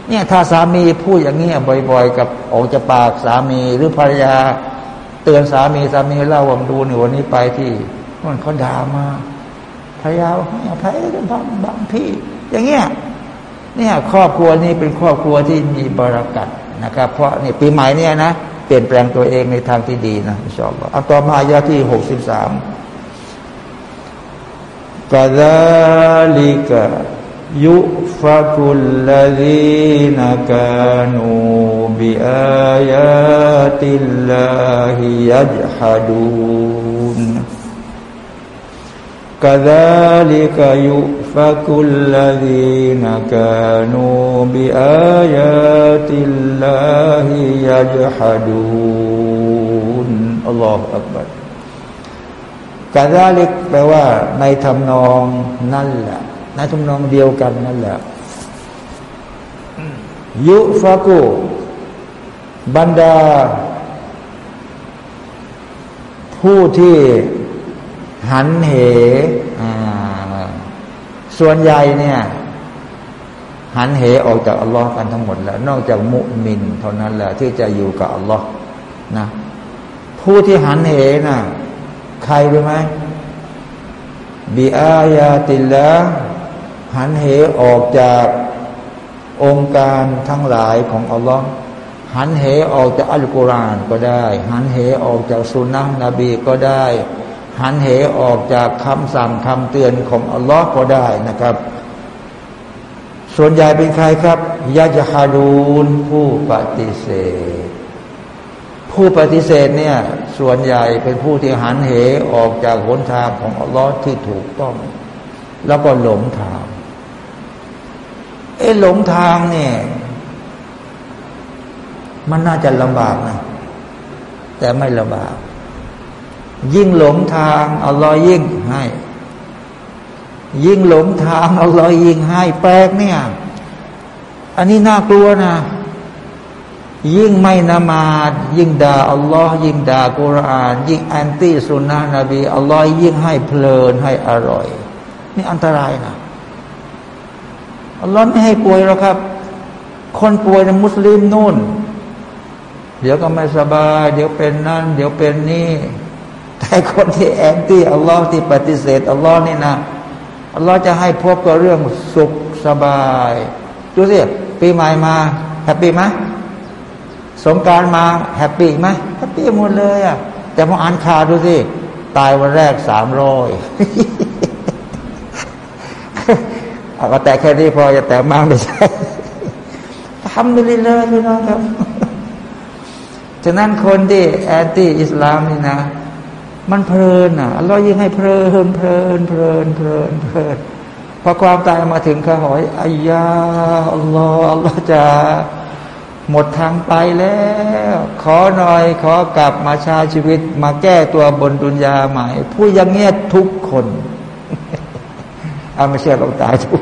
เนี่ยถ้าสามีพูดอย่างนี้บ่อย ๆ กับออกจากปากสามีหรือภรรยา เตือนสามีสามีเล่าว่าดูหนูวันนี้ไปที่มันเขาด่ามาพยายามให้อภัยกันบางบางที่ อย่างเงี้ยเนี่ยครอบครัวนี้เป็นครอบครัวที่มีบรักัดนะครับ เพราะนี่ปีใหม่เนี่ยนะเปลี่ยนแปลงตัวเองในทางที่ดีนะชอบอัลตอมายาที่หกสิบสามกาดาลิกะยุ ฟะกุลลดีนกานูบิอายาติลลาฮิยัจฮัดูน كذلك يؤفك الذين كانوا بآيات الله يجحدون الله أكبر كذلك แปลว่า ในทำนองนั่นแหละ ในทำนองเดียวกันนั่นแหละยุฟากุบรรดา ผู้ที่หันเหส่วนใหญ่เนี่ย หันเหออกจากอัลลอฮ์กันทั้งหมดแล้ว นอกจากมุมิน เท่านั้นแหละที่จะอยู่กับอัลลอฮ์นะ ผู้ที่หันเหนะ่ะใครรู้ไหมบีอายาติลละ หันเหออกจากองค์การทั้งหลายของอัลลอฮ์หันเหออกจากอัลกุรอานก็ได้ หันเหออกจากสุนนะนบีก็ได้ หันเหออกจากคำสั่งคำเตือนของอัลลอฮ์ก็ได้นะครับ ส่วนใหญ่เป็นใครครับยาจฮาดูนผู้ปฏิเสธ ผู้ปฏิเสธเนี่ยส่วนใหญ่เป็นผู้ที่หันเหออกจากหนทางของอัลลอฮ์ที่ถูกต้อง แล้วก็หลงทาง เอ้หลงทางเนี่ยมันน่าจะลำบากนะแต่ไม่ลำบาก ยิ่งหลงทางอัลลอฮ์ยิ่งให้ ยิ่งหลงทางอัลลอฮ์ยิ่งให้ แปลกเนี่ย อันนี้น่ากลัวนะ ยิ่งไม่นามาดยิ่งด่าอัลลอฮ์ยิ่งด่ากุรอาน ยิ่งแอนตี้สุนนะนบีอัลลอฮ์ยิ่งให้เพลินให้อร่อย นี่อันตรายนะ อัลลอฮ์ไม่ให้ป่วยหรอกครับ คนป่วยในมุสลิมนู่น เดี๋ยวก็ไม่สบาย เดี๋ยวเป็นนั่น เดี๋ยวเป็นนี่แต่คนที่ anti อัลลอฮ์ที่ปฏิเสธอัลลอฮ์นี่นะอัลลอฮ์จะให้พบกับเรื่องสุขสบายดูสิปีใหม่มา happy ไหมสงกรานต์มา happy ไหม happy หมดเลยอะแต่พออ่านข่าวดูสิ ตายวันแรกสามร้อย เอาก็แต่แค่นี้พอจะแต่มากไม่ใช่ทำไปเลยพี่น้องครับ ฉะนั้นคนที่แอนตี้อิสลามนี่นะ มันเพลินอะเรายิ่งให้เพลินเพลินเพลินเพลินเพลินพอความตายมาถึงข้าหอยอายาอัลลอฮ์อัลลอฮ์จะหมดทางไปแล้ว ขอหน่อยขอกลับมาชาชีวิต มาแก้ตัวบนดุนยาใหม่ ผู้ยังเงียทุกคน อาไม่เชื่อเราตายทุก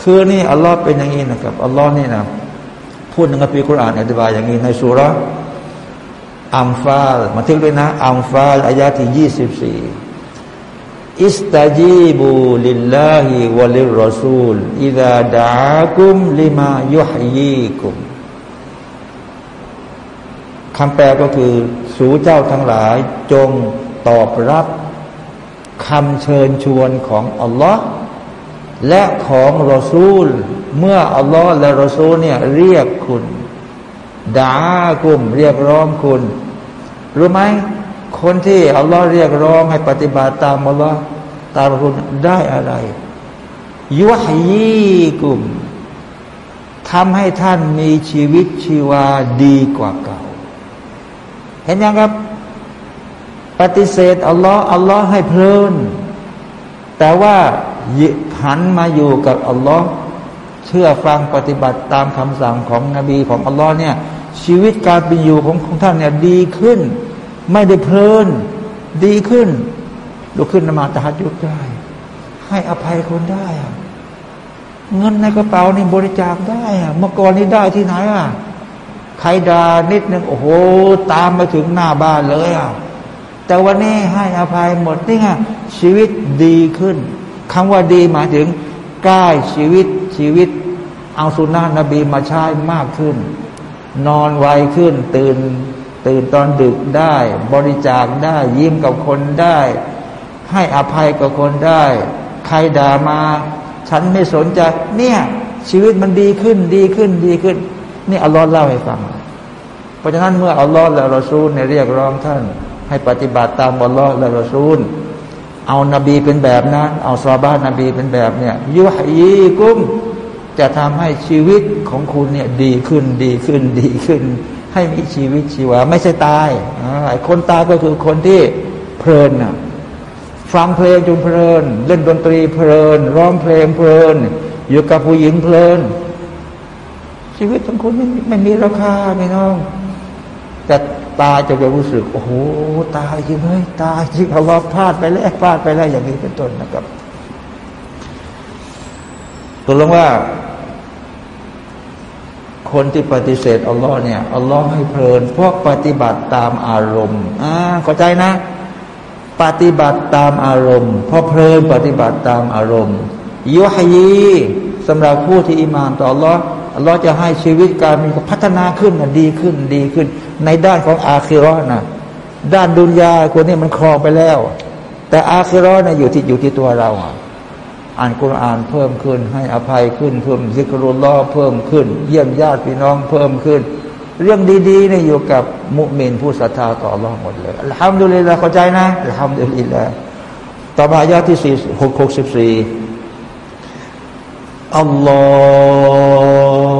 คือนี่อัลลอฮ์เป็นอย่างนี้นะครับอัลลอฮ์นี่นะพูดในคัมภีร์คุรานอธิบายอย่างนี้ในสุราอัมฟาลมาทึกด้วยนะอัมฟาลอายาที่ยี่สิบสี่อิสตาจีบูลิลลาฮิวะลิรอซูลอิดาดากุมลิมายุฮยีกุมคำแปลก็คือ สู่เจ้าทั้งหลายจงตอบรับ คำเชิญชวนของอัลลอฮ์และของรอซูล เมื่ออัลลอฮ์และรอซูลเนี่ยเรียกคุณด่ากุมเรียกร้องคุณ รู้ไหมคนที่อัลลอฮ์เรียกร้องให้ปฏิบัติตามอัลลอฮ์ตามรอซูลได้อะไรยุฮยีกุมทำให้ท่านมีชีวิตชีวาดีกว่าเก่า เห็นยังครับ ปฏิเสธอัลลอฮ์อัลลอฮ์ให้เพลิน แต่ว่าหันมาอยู่กับอัลลอฮ์เชื่อฟังปฏิบัติตามคำสั่งของนบีของอัลลอฮ์เนี่ย ชีวิตการเป็นอยู่ของของท่านเนี่ยดีขึ้น ไม่ได้เพลิน ดีขึ้นลุกขึ้นนมาตะฮัดยุดได้ ให้อภัยคนได้อะเงินในกระเป๋านี่บริจาคได้อะเมื่อก่อนนี่ได้ที่ไหนอะใครด่านิดนึงโอ้โห ตามมาถึงหน้าบ้านเลยอะ แต่วันนี้ให้อภัยหมดนี่ไงชีวิตดีขึ้นคำว่าดีหมายถึงใกล้ชีวิตชีวิต เอาสุนานะนบีมาใช้มากขึ้น นอนไวขึ้น ตื่นตื่นตอนดึกได้ บริจาคได้ ยิ้มกับคนได้ ให้อภัยกับคนได้ ใครด่ามา ฉันไม่สนใจเนี่ยชีวิตมันดีขึ้นดีขึ้นดีขึ้น นี่อัลลอฮ์เล่าให้ฟัง เพราะฉะนั้นเมื่ออัลลอฮ์และรอซูลเนี่ยเรียกร้องท่าน ให้ปฏิบัติตามอัลลอฮ์และรอซูล เอานาบีเป็นแบบนั้น เอาซาบ้านนบีเป็นแบบเนี่ยยุฮยีกุ้มจะทำให้ชีวิตของคุณเนี่ยดีขึ้นดีขึ้นดีขึ้น ให้มีชีวิตชีวา ไม่ใช่ตายไอ้คนตายก็คือคนที่เพลินนะฟังเพลงจนเพลิน เล่นดนตรีเพลิน ร้องเพลงเพลิน อยู่กับผู้หญิงเพลิน ชีวิตของคุณไม่ไม่มีราคาไม่น้องแต่ ตาจะไปรู้สึก โอ้โหตายจริงเฮ้ยตายจริงเอาว่าพลาดไปแล้วพลาดไปแล้วอย่างนี้เป็นต้นนะครับตกลงว่า คนที่ปฏิเสธอัลลอฮ์เนี่ยอัลลอฮ์ให้เพลินเพราะปฏิบัติตามอารมณ์อ่าเข้าใจนะ ปฏิบัติตามอารมณ์เพราะเพลินปฏิบัติตามอารมณ์ยุฮยีสำหรับผู้ที่อิมานต่อ Allah อัลลอฮ์จะให้ชีวิตการมีพัฒนาขึ้นดีขึ้นดีขึ้น ในด้านของอาคิรอนะด้านดุนยาคนนี้มันครองไปแล้ว แต่อาคิรอนะอยู่ที่อยู่ที่ตัวเราอ่านกุรอานเพิ่มขึ้น ให้อภัยขึ้นเพิ่มซิกรุลลอเพิ่มขึ้น เยี่ยมญาติพี่น้องเพิ่มขึ้น เรื่องดีๆเนี่ยอยู่กับมุมินผู้ศรัทธาต่อรอหมดเลยอัลฮัมดุลิละเข้าใจนะอัลฮัมดุลิละต่อมายาที่สี่หกหกสิบสี่อัลลอฮ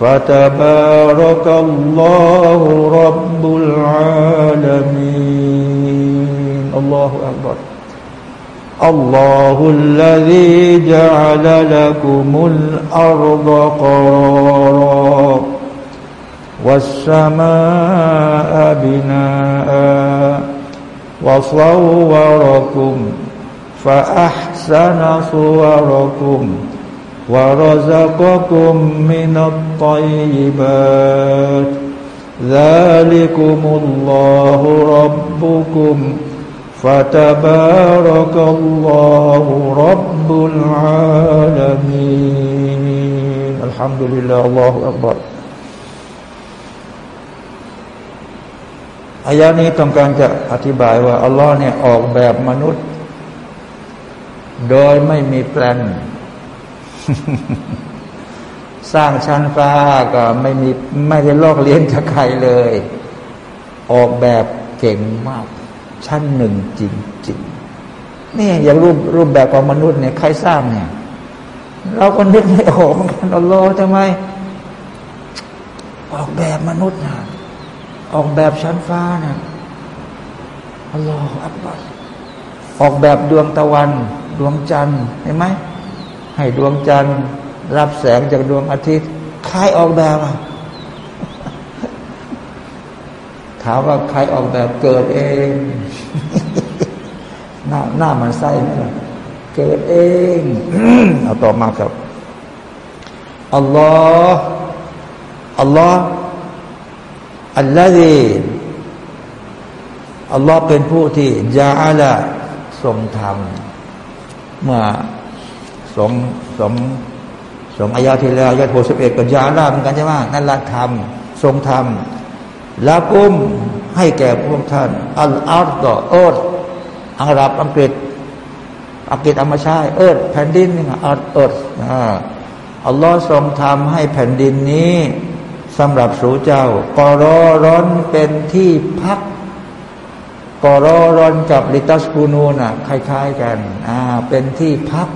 فتبارك الله رب العالمين. الله أكبر. الله الذي جعل لكم الأرض قرارا والسماء بناء وصوركم فأحسن صوركم ورزقكم من الطيبات ذلكم الله ربكم فتبارك الله رب العالمين الحمد لله الله أكبر อายานี้ต้องการจะอธิบายว่า อัลลอฮ์เนี่ยออกแบบมนุษย์ โดยไม่มีแปลน สร้างชั้นฟ้าก็ไม่มีไม่ได้ลอกเลี้ยงจากใครเลย ออกแบบเก่งมาก ชั้นหนึ่งจริงๆนี่อย่างรูปรูปแบบของมนุษย์เนี่ยใครสร้างเนี่ย เราก็นึกไม่ออกเหมือนกันอัลลอฮ์ทำไม ออกแบบมนุษย์นะออกแบบชั้นฟ้านะอัลลอฮฺอักบัรออกแบบดวงตะวัน ดวงจันทร์เห็นไหม ให้ดวงจันทร์รับแสงจากดวงอาทิตย์ใครออกแบบอะถามว่าใครออกแบบเกิดเอง หน้าหน้ามันไส้ไหมล่ะเกิดเองเอาต่อมาครับอัลลอฮ์อัลลอฮ์อัลลอฮีอัลลอฮ์เป็นผู้ที่ยาละทรงธรรมเมื่อ สองสองสองอายาที่แล้วอายาหกสิบเอ็ดกับยาลาเหมือนกันใช่ไหมนั่นละธรรมทรงธรรมลากุมให้แก่พวกท่านอัลอาร์ตอเอิร์อังรับอังกฤษอังกฤษอามาชายเอิร์แผ่นดินนี่อัลเอิร์อัลลอฮ์ทรงทำให้แผ่นดินนี้สำหรับสู่เจ้ากอรอร้อนเป็นที่พักกอรอร้อนกับลิตัสกูนูน่ะคล้าย ๆ กันอ่าเป็นที่พัก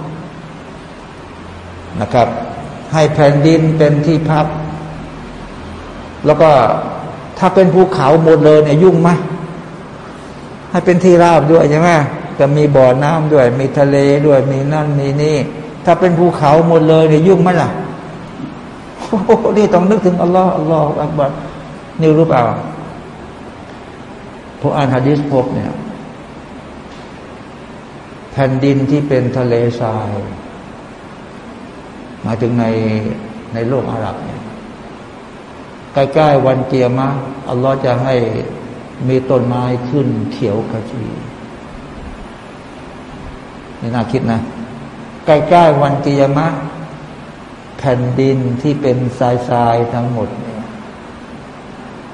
นะครับ ให้แผ่นดินเป็นที่พัก แล้วก็ถ้าเป็นภูเขาหมดเลยเนี่ยยุ่งไหมให้เป็นที่ราบด้วยใช่ไหมจะมีบ่อน้ำด้วย มีทะเลด้วยมีนั่นมีนี่ ถ้าเป็นภูเขาหมดเลยเนี่ยยุ่งไหมล่ะโอ้โหนี่ต้องนึกถึงอัลลอฮ์อัลลอฮ์อักบัรนี่รู้เปล่าพออ่านฮะดิษพบเนี่ยแผ่นดินที่เป็นทะเลทราย มาถึงในในโลกอาหรับเนี่ยใกล้ๆวันเกียร์มะอัลลอฮ์จะให้มีต้นไม้ขึ้นเขียวขจีนี่น่าคิดนะใกล้ๆวันเกียร์มะแผ่นดินที่เป็นทรายๆทั้งหมดเนี่ย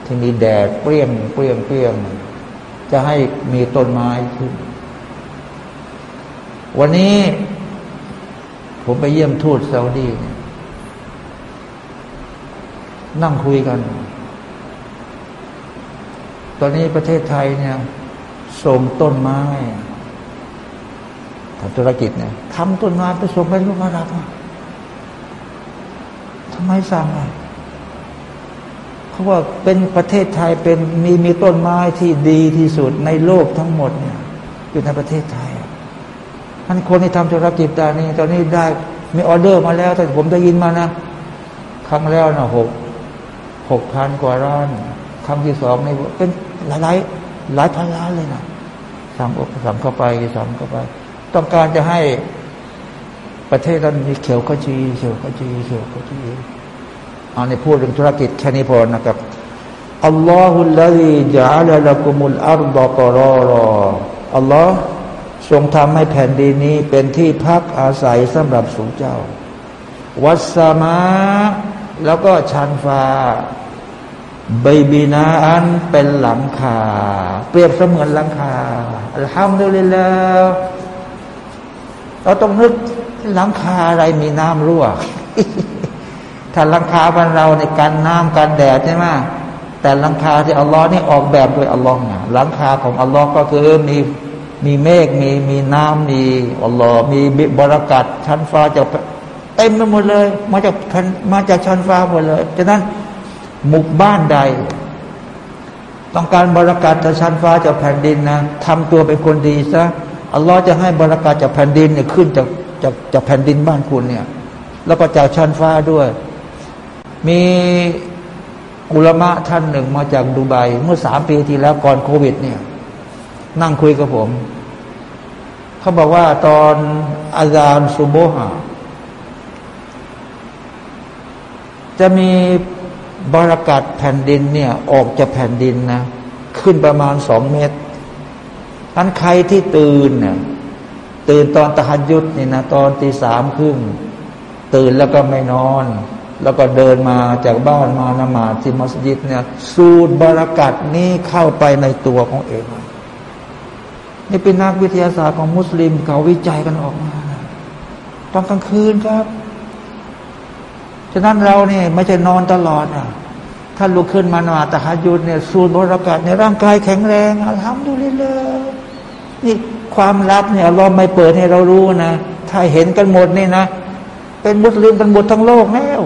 ที่มีแดดเปรี้ยงเปรี้ยงเปรี้ยงจะให้มีต้นไม้ขึ้น วันนี้ ผมไปเยี่ยมทูตซาอุดีนั่งคุยกัน ตอนนี้ประเทศไทยเนี่ยส่งต้นไม้ทำธุรกิจเนี่ยทำต้นไม้ไปส่งไปลูกอาหรับทำไมสั่งอะเขาว่าเป็นประเทศไทยเป็นมีมีต้นไม้ที่ดีที่สุดในโลกทั้งหมดเนี่ยอยู่ในประเทศไทย ท่านคนที่ทำธุรกิจตานี้ตอนนี้ได้มีออเดอร์มาแล้ว แต่ผมได้ยินมานะ ครั้งแล้วนะหกหกพันกว่าล้าน ครั้งที่สองนี่เป็นหลายหลายหลายพันล้านเลยนะสั่งสั่งเข้าไปสั่งเข้าไป ต้องการจะให้ประเทศเรามีเขียวขจีเขียวขจีเขียวขจีเอาในพูดเรื่องธุรกิจแค่นี้พอนะครับอัลลอฮุลลฮีจาลละกุมุลอัลบากรอรออัลลอฮ์ ทรงทำให้แผ่นดินนี้เป็นที่พักอาศัยสำหรับสูงเจ้า วัสมาแล้วก็ชันฟ้าใบบีนาอันเป็นหลังคา เปรียบเสมือนหลังคาอัลฮัมดุลิลลาห์เราต้องนึกหลังคาอะไรมีน้ำรั่ว ถ้าหลังคาบ้านเราในกันน้ำกันแดดใช่ไหมแต่หลังคาที่อัลลอฮ์นี่ออกแบบโดยอัลลอฮ์นะหลังคาของอัลลอฮ์ก็คือมี มีเมฆมีมีน้ำมีอัลลอฮ์มีบรากัดชั้นฟ้าจะเต็มไปหมดเลย มาจากมาจากชั้นฟ้าหมดเลยฉะนั้นหมู่บ้านใด ต้องการบรากัดจากชั้นฟ้าจากแผ่นดินนะทำตัวเป็นคนดีซะอัลลอฮ์จะให้บรากัดจากแผ่นดินเนี่ยขึ้นจากจากจากแผ่นดินบ้านคุณเนี่ย แล้วก็จากชั้นฟ้าด้วย มีอุลมะท่านหนึ่งมาจากดูไบเมื่อสามปีที่แล้วก่อนโควิด เนี่ย นั่งคุยกับผม เขาบอกว่าตอนอาจารย์ซูโบฮาจะมีบรากัดแผ่นดินเนี่ย ออกจากแผ่นดินนะ ขึ้นประมาณสองเมตรอันใครที่ตื่นเนี่ยตื่นตอนตะหันยุดนี่นะตอนตีสามครึ่งตื่นแล้วก็ไม่นอน แล้วก็เดินมาจากบ้านมานมาที่มัสยิดเนี่ย สูดบรากัดนี้เข้าไปในตัวของเอง นี่เป็นนักวิทยาศาสตร์ของมุสลิมเขาวิจัยกันออกมา ตอนกลางคืนครับ ฉะนั้นเราเนี่ยไม่ใช่นอนตลอดอะถ้าลุกขึ้นมาหนาตะหายุดเนี่ยสูดบรากาศในร่างกายแข็งแรงอัลฮัมดุลิลละนี่ความลับเนี่ยเราไม่เปิดให้เรารู้นะ ถ้าเห็นกันหมดนี่นะ เป็นมุสลิมกันหมดทั้งโลกแล้ว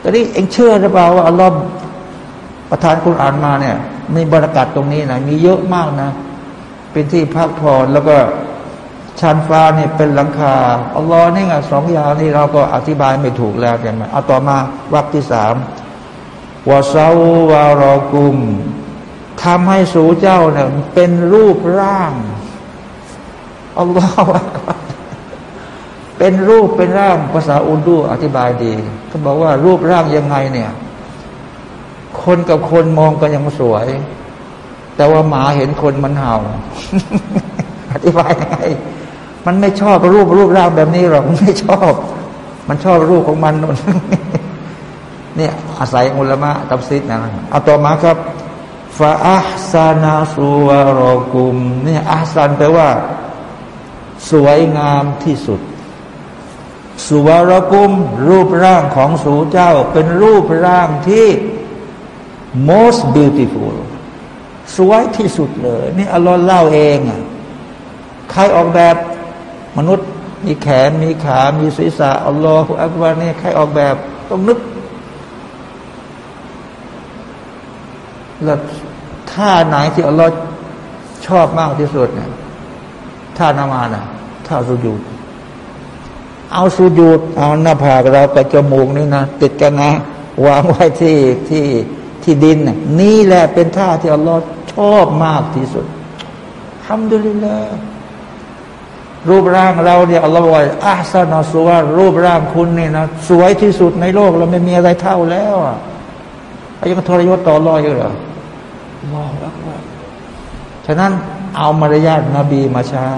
แต่นี่เองเชื่อหรือเปล่าว่าอัลลอฮ์ประทานคุณอ่านมาเนี่ยมีบรากาศตรงนี้นะมีเยอะมากนะ เป็นที่พักผ่อนแล้วก็ชานฟ้านี่เป็นหลังคาอัลลอฮ์นี่ไงสองอย่างนี่เราก็อธิบายไม่ถูกแล้วใช่ไหมเอาต่อมาวักที่สามวาซาวารอกุมทำให้สูเจ้าเนี่ยเป็นรูปร่างอัลลอฮฺเป็นรูปเป็นร่างภาษาอุนดูอธิบายดีเขาบอกว่ารูปร่างยังไงเนี่ย คนกับคนมองกันยังสวย แต่ว่าหมาเห็นคนมันเห่า อธิบายยังไง มันไม่ชอบรูปรูปร่างแบบนี้หรอกมันไม่ชอบ มันชอบรูปของมันนเนี่ยอาศัยอุลมะตับซิดนะเอาต่อมาครับฟาอัซานาสุวารกุมเนี่ยอัซันแปลว่า สวยงามที่สุด สุวารกุม รูปร่างของสูเจ้า เป็นรูปร่างที่ most beautiful สวยที่สุดเลย นี่อัลลอฮ์เล่าเองอะใครออกแบบมนุษย์ มีแขนมีขา มีศีรษะอัลลอฮฺอักบารนี่ใครออกแบบต้องนึกแล้วท่าไหนที่อัลลอฮ์ชอบมากที่สุดเนี่ยท่านามาน่ะท่าสุญูดเอาสุญูดเอาหน้าผากเรากับจมูกนี่นะติดกันนะวางไว้ที่ที่ ที่ดินน่นี่แหละเป็นท่าที่อัลลอฮ์ชอบมากที่สุดทำดุลิลละรูปร่างเราเนี่ยอัลลอฮ์ว่าอาซานาสุวารูปร่างคุณนี่นะสวยที่สุดในโลกเราไม่มีอะไรเท่าแล้วอะยังทรยศต่อรอยอยู่เหรอมองแล้วว่าฉะนั้นเอามารยาทนบีมาใช้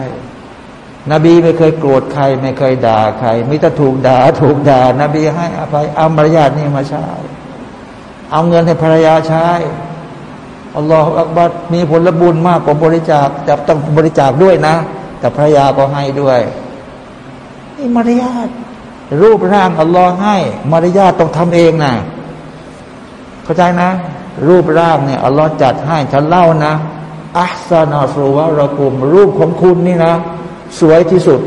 นบีไม่เคยโกรธใคร ไม่เคยด่าใครมิแต่ถูกด่าถูกด่านบีให้อภัยเอามารยาทนี่มาใช้ เอาเงินให้ภรรยาใช้อัลลอฮฺอักบัดมีผลบุญมากกว่าบริจาคแต่ต้องบริจาคด้วยนะ แต่ภรรยาก็ให้ด้วยนี่มารยาทรูปร่างอัลลอฮ์ให้ มารยาทต้องทำเองนะเข้าใจนะ รูปร่างเนี่ยอัลลอฮ์จัดให้ฉันเล่านะอัลซานาสุวะระกุม รูปของคุณนี่นะ สวยที่สุด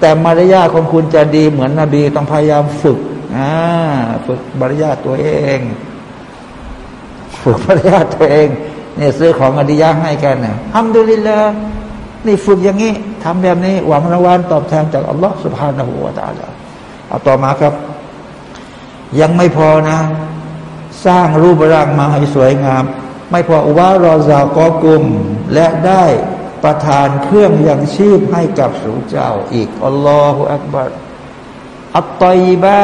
แต่มารยาทของคุณจะดีเหมือนนบีต้องพยายามฝึก อ่าฝึกมารยาทตัวเอง ฝึกมารยาทตัวเองเนี่ยซื้อของอดิยะให้กันนะทำดูลิละนี่ฝึกอย่างนี้ทำแบบนี้หวังรางวัลตอบแทนจากอัลลอฮฺสุบฮานาหูวาตาลาเอาต่อมาครับ ยังไม่พอนะ สร้างรูปร่างมาให้สวยงาม ไม่พอวารอซากอกุม และได้ประทานเครื่องยังชีพให้กับสู่เจ้าอีกอัลลอฮฺอักบัร อัตอยบา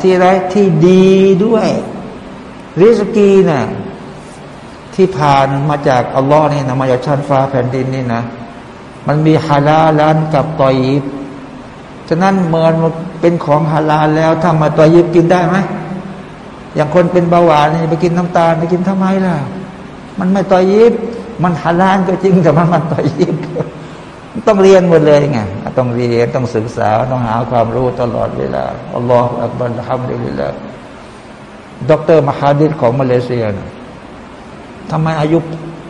ที่ไรที่ดีด้วย ริสกีนะ่ะที่ผ่านมาจากอัลลอฮ์นี่นะมาจากชั้นฟ้าแผ่นดินนี่นะ มันมีฮาลาลานกับตอยิบฉะนั้นเมือมันเป็นของฮาลาลแล้วถ้ามาตอยิบกินได้ไหมอย่างคนเป็นเบาหวานนี่ไปกินน้ำตาลไปกินทำไมล่ะ มันไม่ตอยิบมันฮาลาลก็จริงแต่มันมันตอยิบต้องเรียนหมดเลยไง ต้องเรียนต้องศึกษา ต้องหาความรู้ตลอดเวลาอัลลอฮฺอักบัรฮัมดุลิลลาห์ด็อกเตอร์มหาดิษของมาเลเซียนะทำไมอายุ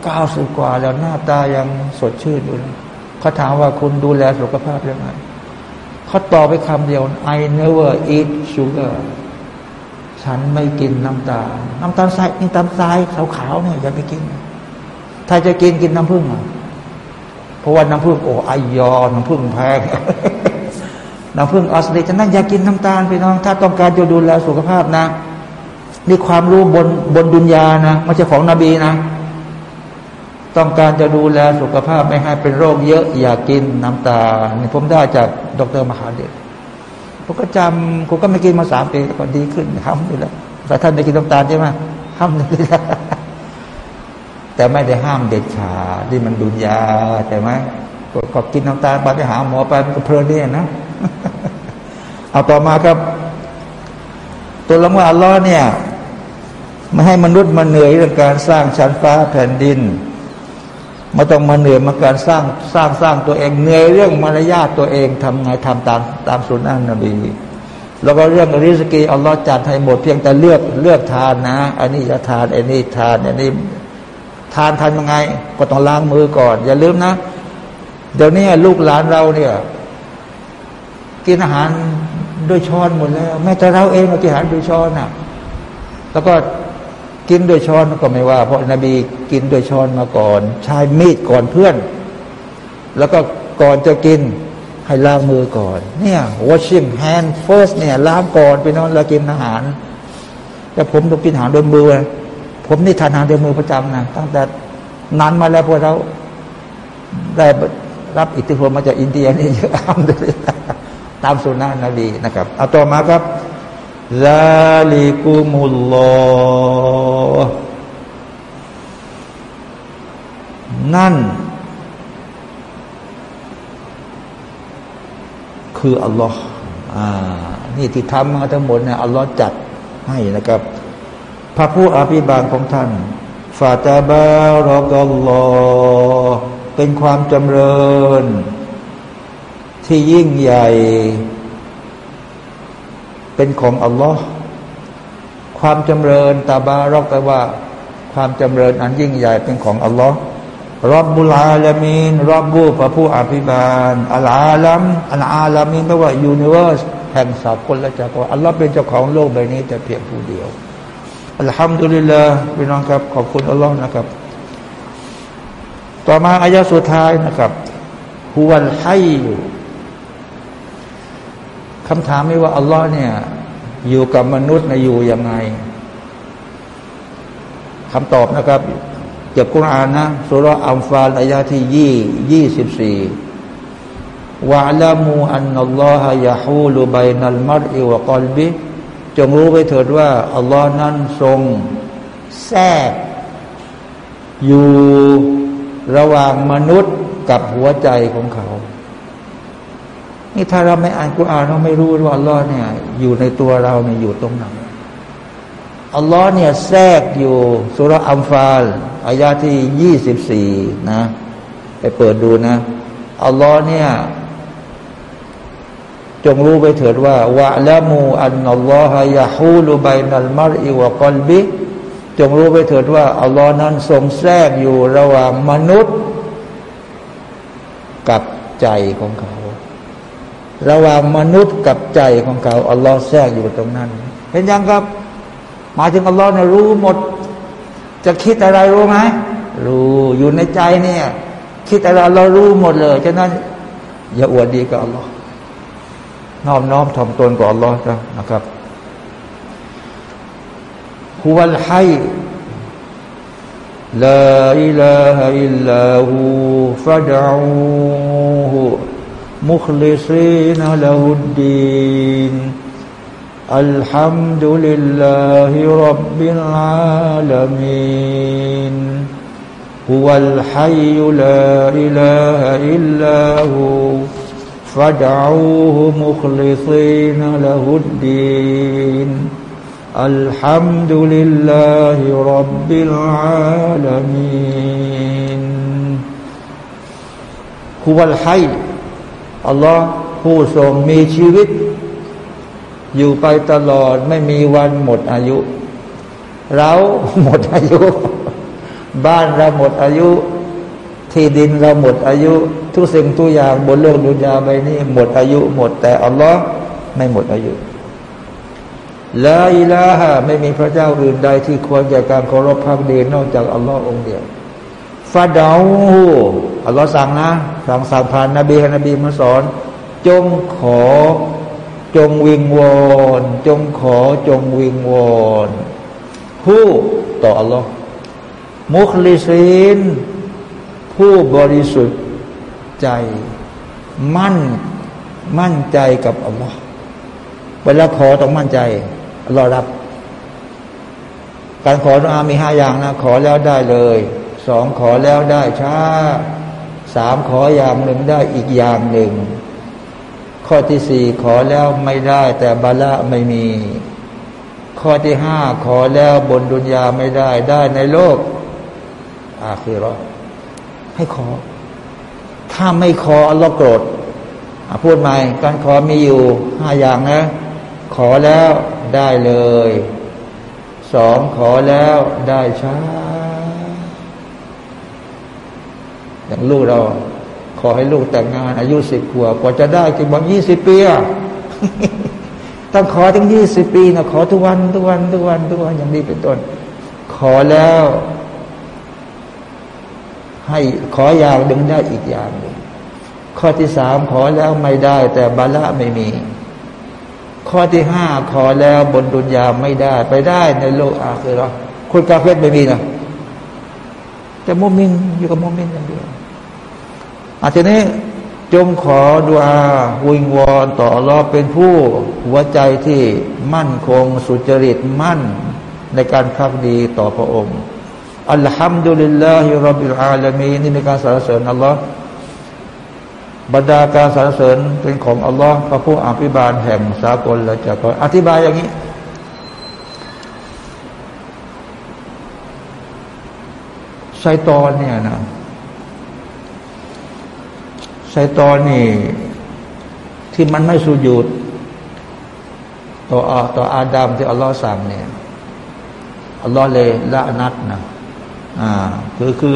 เก้าสิบกว่าแล้วหน้าตายังสดชื่นอยู่เขาถามว่าคุณดูแลสุขภาพยังไงเขาตอบไปคำเดียว I never eat sugar ฉันไม่กินน้ำตาลน้ำตาลทรายนี่ตาลทรายขาวๆเนี่ยอย่าไปกิน ถ้าจะกินกินน้ำผึ้ง เพราะว่าน้ำผึ้งโอ้ไอยอน้ำผึ้งแพงน้ำผึ้งออสเตรเลียฉะนั้นอย่ากินน้ำตาลพี่น้อง ถ้าต้องการจะดูแลสุขภาพนะนี่ความรู้บนบนดุนยานะไม่ใช่ของนบีนะ ต้องการจะดูแลสุขภาพไม่ให้เป็นโรคเยอะ อย่ากินน้ำตาลนี่ผมได้จากดรมหาเดชผมก็จำผมก็ไม่กินมาสามปีก็ดีขึ้นทำอยู่แล้วแต่ท่านไม่กินน้ำตาลใช่ไหมห้ามเลย แต่ไม่ได้ห้ามเด็ดขาดที่มันดุนยาใช่ไหมก็กินน้ำตาลไปไปหาหมอไปมันก็เพลินเนี่ยนะ เอาต่อมาครับ ตัวละว่าอัลลอฮ์เนี่ยไม่ให้มนุษย์มาเหนื่อยเรื่องการสร้างชั้นฟ้าแผ่นดินไม่ต้องมาเหนื่อยมาการสร้างสร้างสร้างตัวเองเหนื่อยเรื่องมารยาทตัวเองทำไงทำตามตามสุนนะนบีแล้วก็เรื่องริสกีอัลลอฮ์จัดให้หมดเพียงแต่เลือกเลือกทานนะ อันนี้จะทานอันนี้ทานอันนี้ ทานทานยังไง ก็ต้องล้างมือก่อน อย่าลืมนะ เดี๋ยวนี้ลูกหลานเราเนี่ย กินอาหารด้วยช้อนหมดแล้ว แม้แต่เราเองก็กินอาหารด้วยช้อนอะ แล้วก็กินด้วยช้อนก็ไม่ว่า เพราะนบีกินด้วยช้อนมาก่อน ใช้มีดก่อนเพื่อน แล้วก็ก่อนจะกินให้ล้างมือก่อน เนี่ย washing hand first เนี่ยล้างก่อนไปนอนแล้วกินอาหาร แต่ผมต้องกินอาหารด้วยมือ ผมนี่ทานอาหารด้วยมือประจำนะตั้งแต่นานมาแล้วพวกเราได้รับอิทธิพลมาจากอินเดียนี่เยอะเลยตามสุนนะนบีนะครับเอาต่อมาครับซาลิกุมุลลอนั่น คืออัลลอฮ์อ่านี่ที่ทำมาทั้งหมดเนี่ยอัลลอฮ์จัดให้นะครับ พระผู้อภิบาลของท่านฟาตาบารอกอัลลอฮ์เป็นความจำเริญ ที่ยิ่งใหญ่ เป็นของอัลลอฮ์ความจำเริญตาบารอกแปลว่า ความจำเริญอันยิ่งใหญ่เป็นของอัลลอฮ์รอบบุลาลามีนรอบบูพระผู้อภิบาลอัลอาลัมอัลอาลามีนแปลว่ายูนิเวอร์สแห่งสากลและจักรวาลอัลลอฮ์เป็นเจ้าของโลกใบนี้แต่เพียงผู้เดียว อัลฮัมดุลิลลาห์พี่น้องครับ ขอบคุณอัลลอฮ์นะครับ ต่อมาอายะสุดท้ายนะครับฮุวัลไฮคำถามไม่ว่าอัลลอฮ์เนี่ย อยู่กับมนุษย์นะอยู่ยังไงคำตอบนะครับจากกุรอานนะสุรอัมฟาลอายาที่ยี่ยี่สิบสี่วะลามูอันนัลลอฮะยะฮูลุบัยนัลมัรอิวะกอลบิ จงรู้ไว้เถิดว่าอัลลอฮ์นั้นทรงแทรก อยู่ระหว่างมนุษย์กับหัวใจของเขา นี่ถ้าเราไม่อ่านกุรอานเราไม่รู้ว่าอัลลอฮ์เนี่ย อยู่ในตัวเราเนี่ยอยู่ตรงไหนอัลลอฮ์เนี่ยแทรกอยู่สุรอัมฟาลอายาที่ยี่สิบสี่นะ ไปเปิดดูนะอัลลอฮ์เนี่ย จงรู้ไปเถิดว่าวะละมูอันนัลลอฮะยะฮูลุบัยนัลมารอิวะกอลบิจงรู้ไปเถิดว่าอัลลอฮ์นั้นทรงแทรกอยู่ระหว่างมนุษย์ กับใจของเขา ระหว่างมนุษย์กับใจของเขาอัลลอฮ์แทรกอยู่ตรงนั้น เห็นยังครับมาถึงอัลลอฮ์เนี่ยรู้หมด จะคิดอะไรรู้ไหมรู้อยู่ในใจเนี่ย คิดอะไรเรารู้หมดเลยฉะนั้น อย่าอวดดีกับอัลลอฮ์ น้อมน้อมถ่อมตนกับอัลลอฮ์นะครับฮุวัลไฮ لا إله إلا هو فادعوه مخلصين له الدين الحمد لله رب العالمين هو الحي لا إله إلا هو فادعوه مخلصين له الدين الحمد لله رب العالمين ผู้วัลไฮอัลลอฮ์ผู้ทรงมีชีวิต อยู่ไปตลอดไม่มีวันหมดอายุ เราหมดอายุ บ้านเราหมดอายุ ที่ดินเราหมดอายุ ทุกสิ่งทุกอย่างบนโลกดุนยาใบนี้ หมดอายุหมด แต่อัลลอฮ์ไม่หมดอายุลาอิลาฮะไม่มีพระเจ้าอื่นใดที่ควรแก่การเคารพพักดีนอกจากอัลลอฮ์องเดียวฟาดาอูอัลลอฮ์สั่งนะสั่งสั่งผ่านนบีให้นบีมาสอน จงขอ จงวิงวอนจงขอจงวิงวอนผู้ต่ออัลลอฮ์มุคลิซีนผู้บริสุทธิ์ ใจ มั่นมั่นใจกับอัลลอฮ์เวลาขอต้องมั่นใจรอรับ การขออามีห้าอย่างนะ ขอแล้วได้เลยสองขอแล้วได้ช้าสามขออย่างหนึ่งได้อีกอย่างหนึ่ง ข้อที่สี่ขอแล้วไม่ได้ แต่บาละไม่มี ข้อที่ห้าขอแล้วบนดุนยาไม่ได้ได้ในโลกอาคือรอให้ขอ ถ้าไม่ขออัลลอฮ์โกรธพูดใหม่การขอมีอยู่ห้าอย่างนะ ขอแล้วได้เลยสองขอแล้วได้ช้า อย่างลูกเรา ขอให้ลูกแต่งงาน อายุสิบขวบกว่าจะได้จึงบางยี่สิบปีอะต้องขอถึงยี่สิบปีนะขอทุกวันทุกวันทุกวันทุกวันอย่างนี้เป็นต้น ขอแล้ว ให้ขออย่างดึงได้อีกอย่างหนึ่ง ข้อที่สามขอแล้วไม่ได้ แต่บาละไม่มี ข้อที่ห้าขอแล้วบนดุนยาไม่ได้ ไปได้ในโลกอาคือเราคนกาเฟตไม่มีนะแต่มุมินอยู่กับมุมินอย่างเดียวอาทีนี้จงขอดุอาวิงวอนต่อรอเป็นผู้หัวใจที่มั่นคงสุจริตมั่นในการพักดีต่อพระองค์อัลฮัมดุลิลลาฮิรับบิลอาลามีนี่ในการสรรเสริญอัลลอฮ์ บรรดาการสรรเสริญเป็นของอัลลอฮ์พระผู้อภิบาลแห่งสากลและจักรอธิบายอย่างนี้ไซตอนเนี่ยนะไซตอนนี่ ที่มันไม่สุญูดต่อต่ออาดัมที่อัลลอฮ์สั่งเนี่ยอัลลอฮ์เลยละนัดนะอ่าคือคือ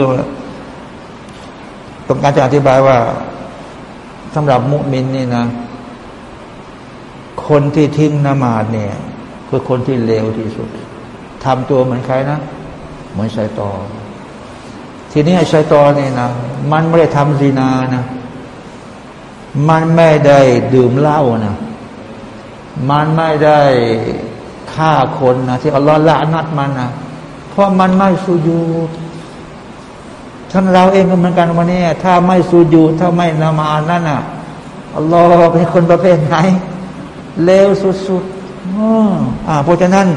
ต้องการจะอธิบายว่า สำหรับมุมินนี่นะ คนที่ทิ้งนมาดเนี่ย คือคนที่เลวที่สุดทำตัวเหมือนใครนะ เหมือนชัยตอทีนี้ชัยตอเนี่ยนะมันไม่ได้ทำซีนานะ มันไม่ได้ดื่มเหล้านะมันไม่ได้ฆ่าคนนะที่อัลลอฮ์ละนัดมันนะเพราะมันไม่สุญู ท่านเราเองก็เหมือนกันวันนี้ ถ้าไม่สูญูถ้าไม่นามานั่นอะอัลลอฮ์เป็นคนประเภทไหนเลวสุดๆอ่าเพราะฉะนั้น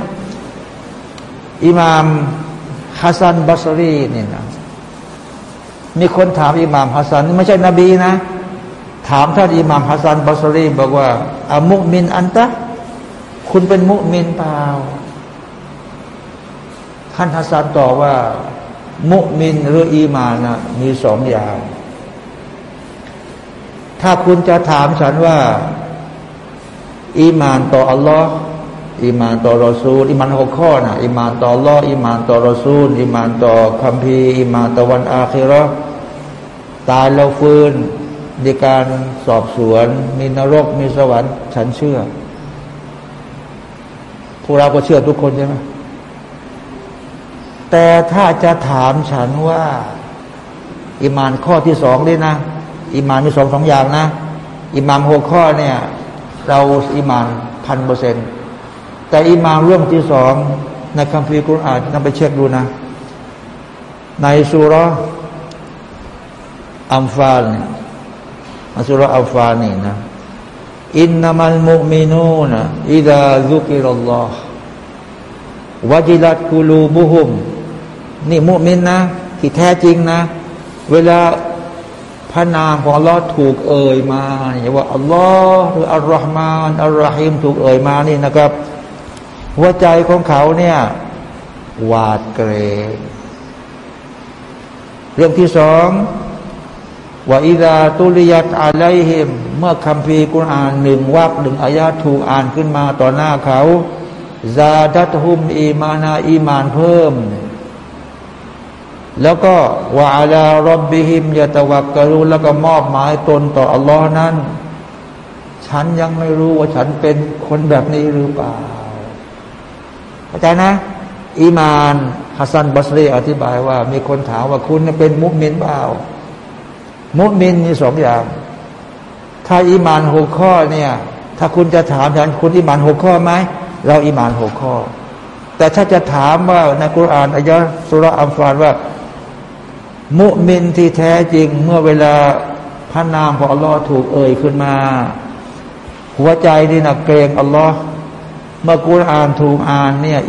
อิหม่ามฮัสซันบัสรีนี่นะมีคนถามอิหม่ามฮัสซันไม่ใช่นบีนะ ถามท่านอิหม่ามฮัสซันบัสรีบอกว่าأمؤمن أنت คุณเป็นมุมินเปล่าท่านฮัสซันตอบว่า มุมินหรืออีมานะมีสองอย่าง ถ้าคุณจะถามฉันว่า อีมานต่ออัลลอฮ์อีมานต่อรอซูลอีมานหกข้อนะอีมานต่ออัลลอฮ์อีมานต่อรอซูลอีมานต่อคัมภีร์อีมานต่อวันอาคิรอตายแล้วฟื้นในการสอบสวน มีนรกมีสวรรค์ ฉันเชื่อพวกเราก็เชื่อทุกคนใช่ไหม แต่ถ้าจะถามฉันว่า อีมานข้อที่สองด้วยนะ อิมานมีสองสองอย่างนะ อิมานหกข้อเนี่ย เราอิมานพันเปอร์เซ็นต์แต่อิมานเรื่องที่สองในคัมภีร์กุรอานนำไปเช็คดูนะ ในสุรอัมฟาลเนี่ยสุรอัมฟาลนี่นะอินนามัลมุมินูนะอิดาซุกิรัลลอฮ์วจิลัดกุลูบุฮุม นี่มุมินนะ ที่แท้จริงนะ เวลาพระนามของอัลลอฮ์ถูกเอ่ยมาอย่างว่าอัลลอฮ์หรืออัลลอฮ์มานอัลลอฮิมถูกเอ่ยมานี่นะครับ หัวใจของเขาเนี่ยหวาดเกรงเรื่องที่สองว่าอิดาตุลิยัตอาไลฮิมเมื่อคำพีกุรอานหนึ่งวักหนึ่งอายาถูกอ่านขึ้นมาต่อหน้าเขาزادتهم إيمانا อีมานเพิ่ม แล้วก็وعلى ربهم يتوكلون แล้วก็มอบหมายตนต่ออัลลอฮ์นั้น ฉันยังไม่รู้ว่าฉันเป็นคนแบบนี้หรือเปล่าเข้าใจนะอิหม่ามฮัสซันบัสรีอธิบายว่า มีคนถามว่าคุณเป็นมุสลิมเปล่า มุสลิมมีสองอย่าง ถ้าอีมานหกข้อเนี่ย ถ้าคุณจะถามฉันคุณอีมานหกข้อไหมเราอีมานหกข้อ แต่ถ้าจะถามว่าในกุรานอายะสุรอัมฟานว่า มุมินที่แท้จริงเมื่อเวลาพระนามของอัลลอฮ์ถูกเอ่ยขึ้นมา หัวใจนี่นะเกรงอัลลอฮ์เมื่อกุรอานถูกอ่านเนี่ย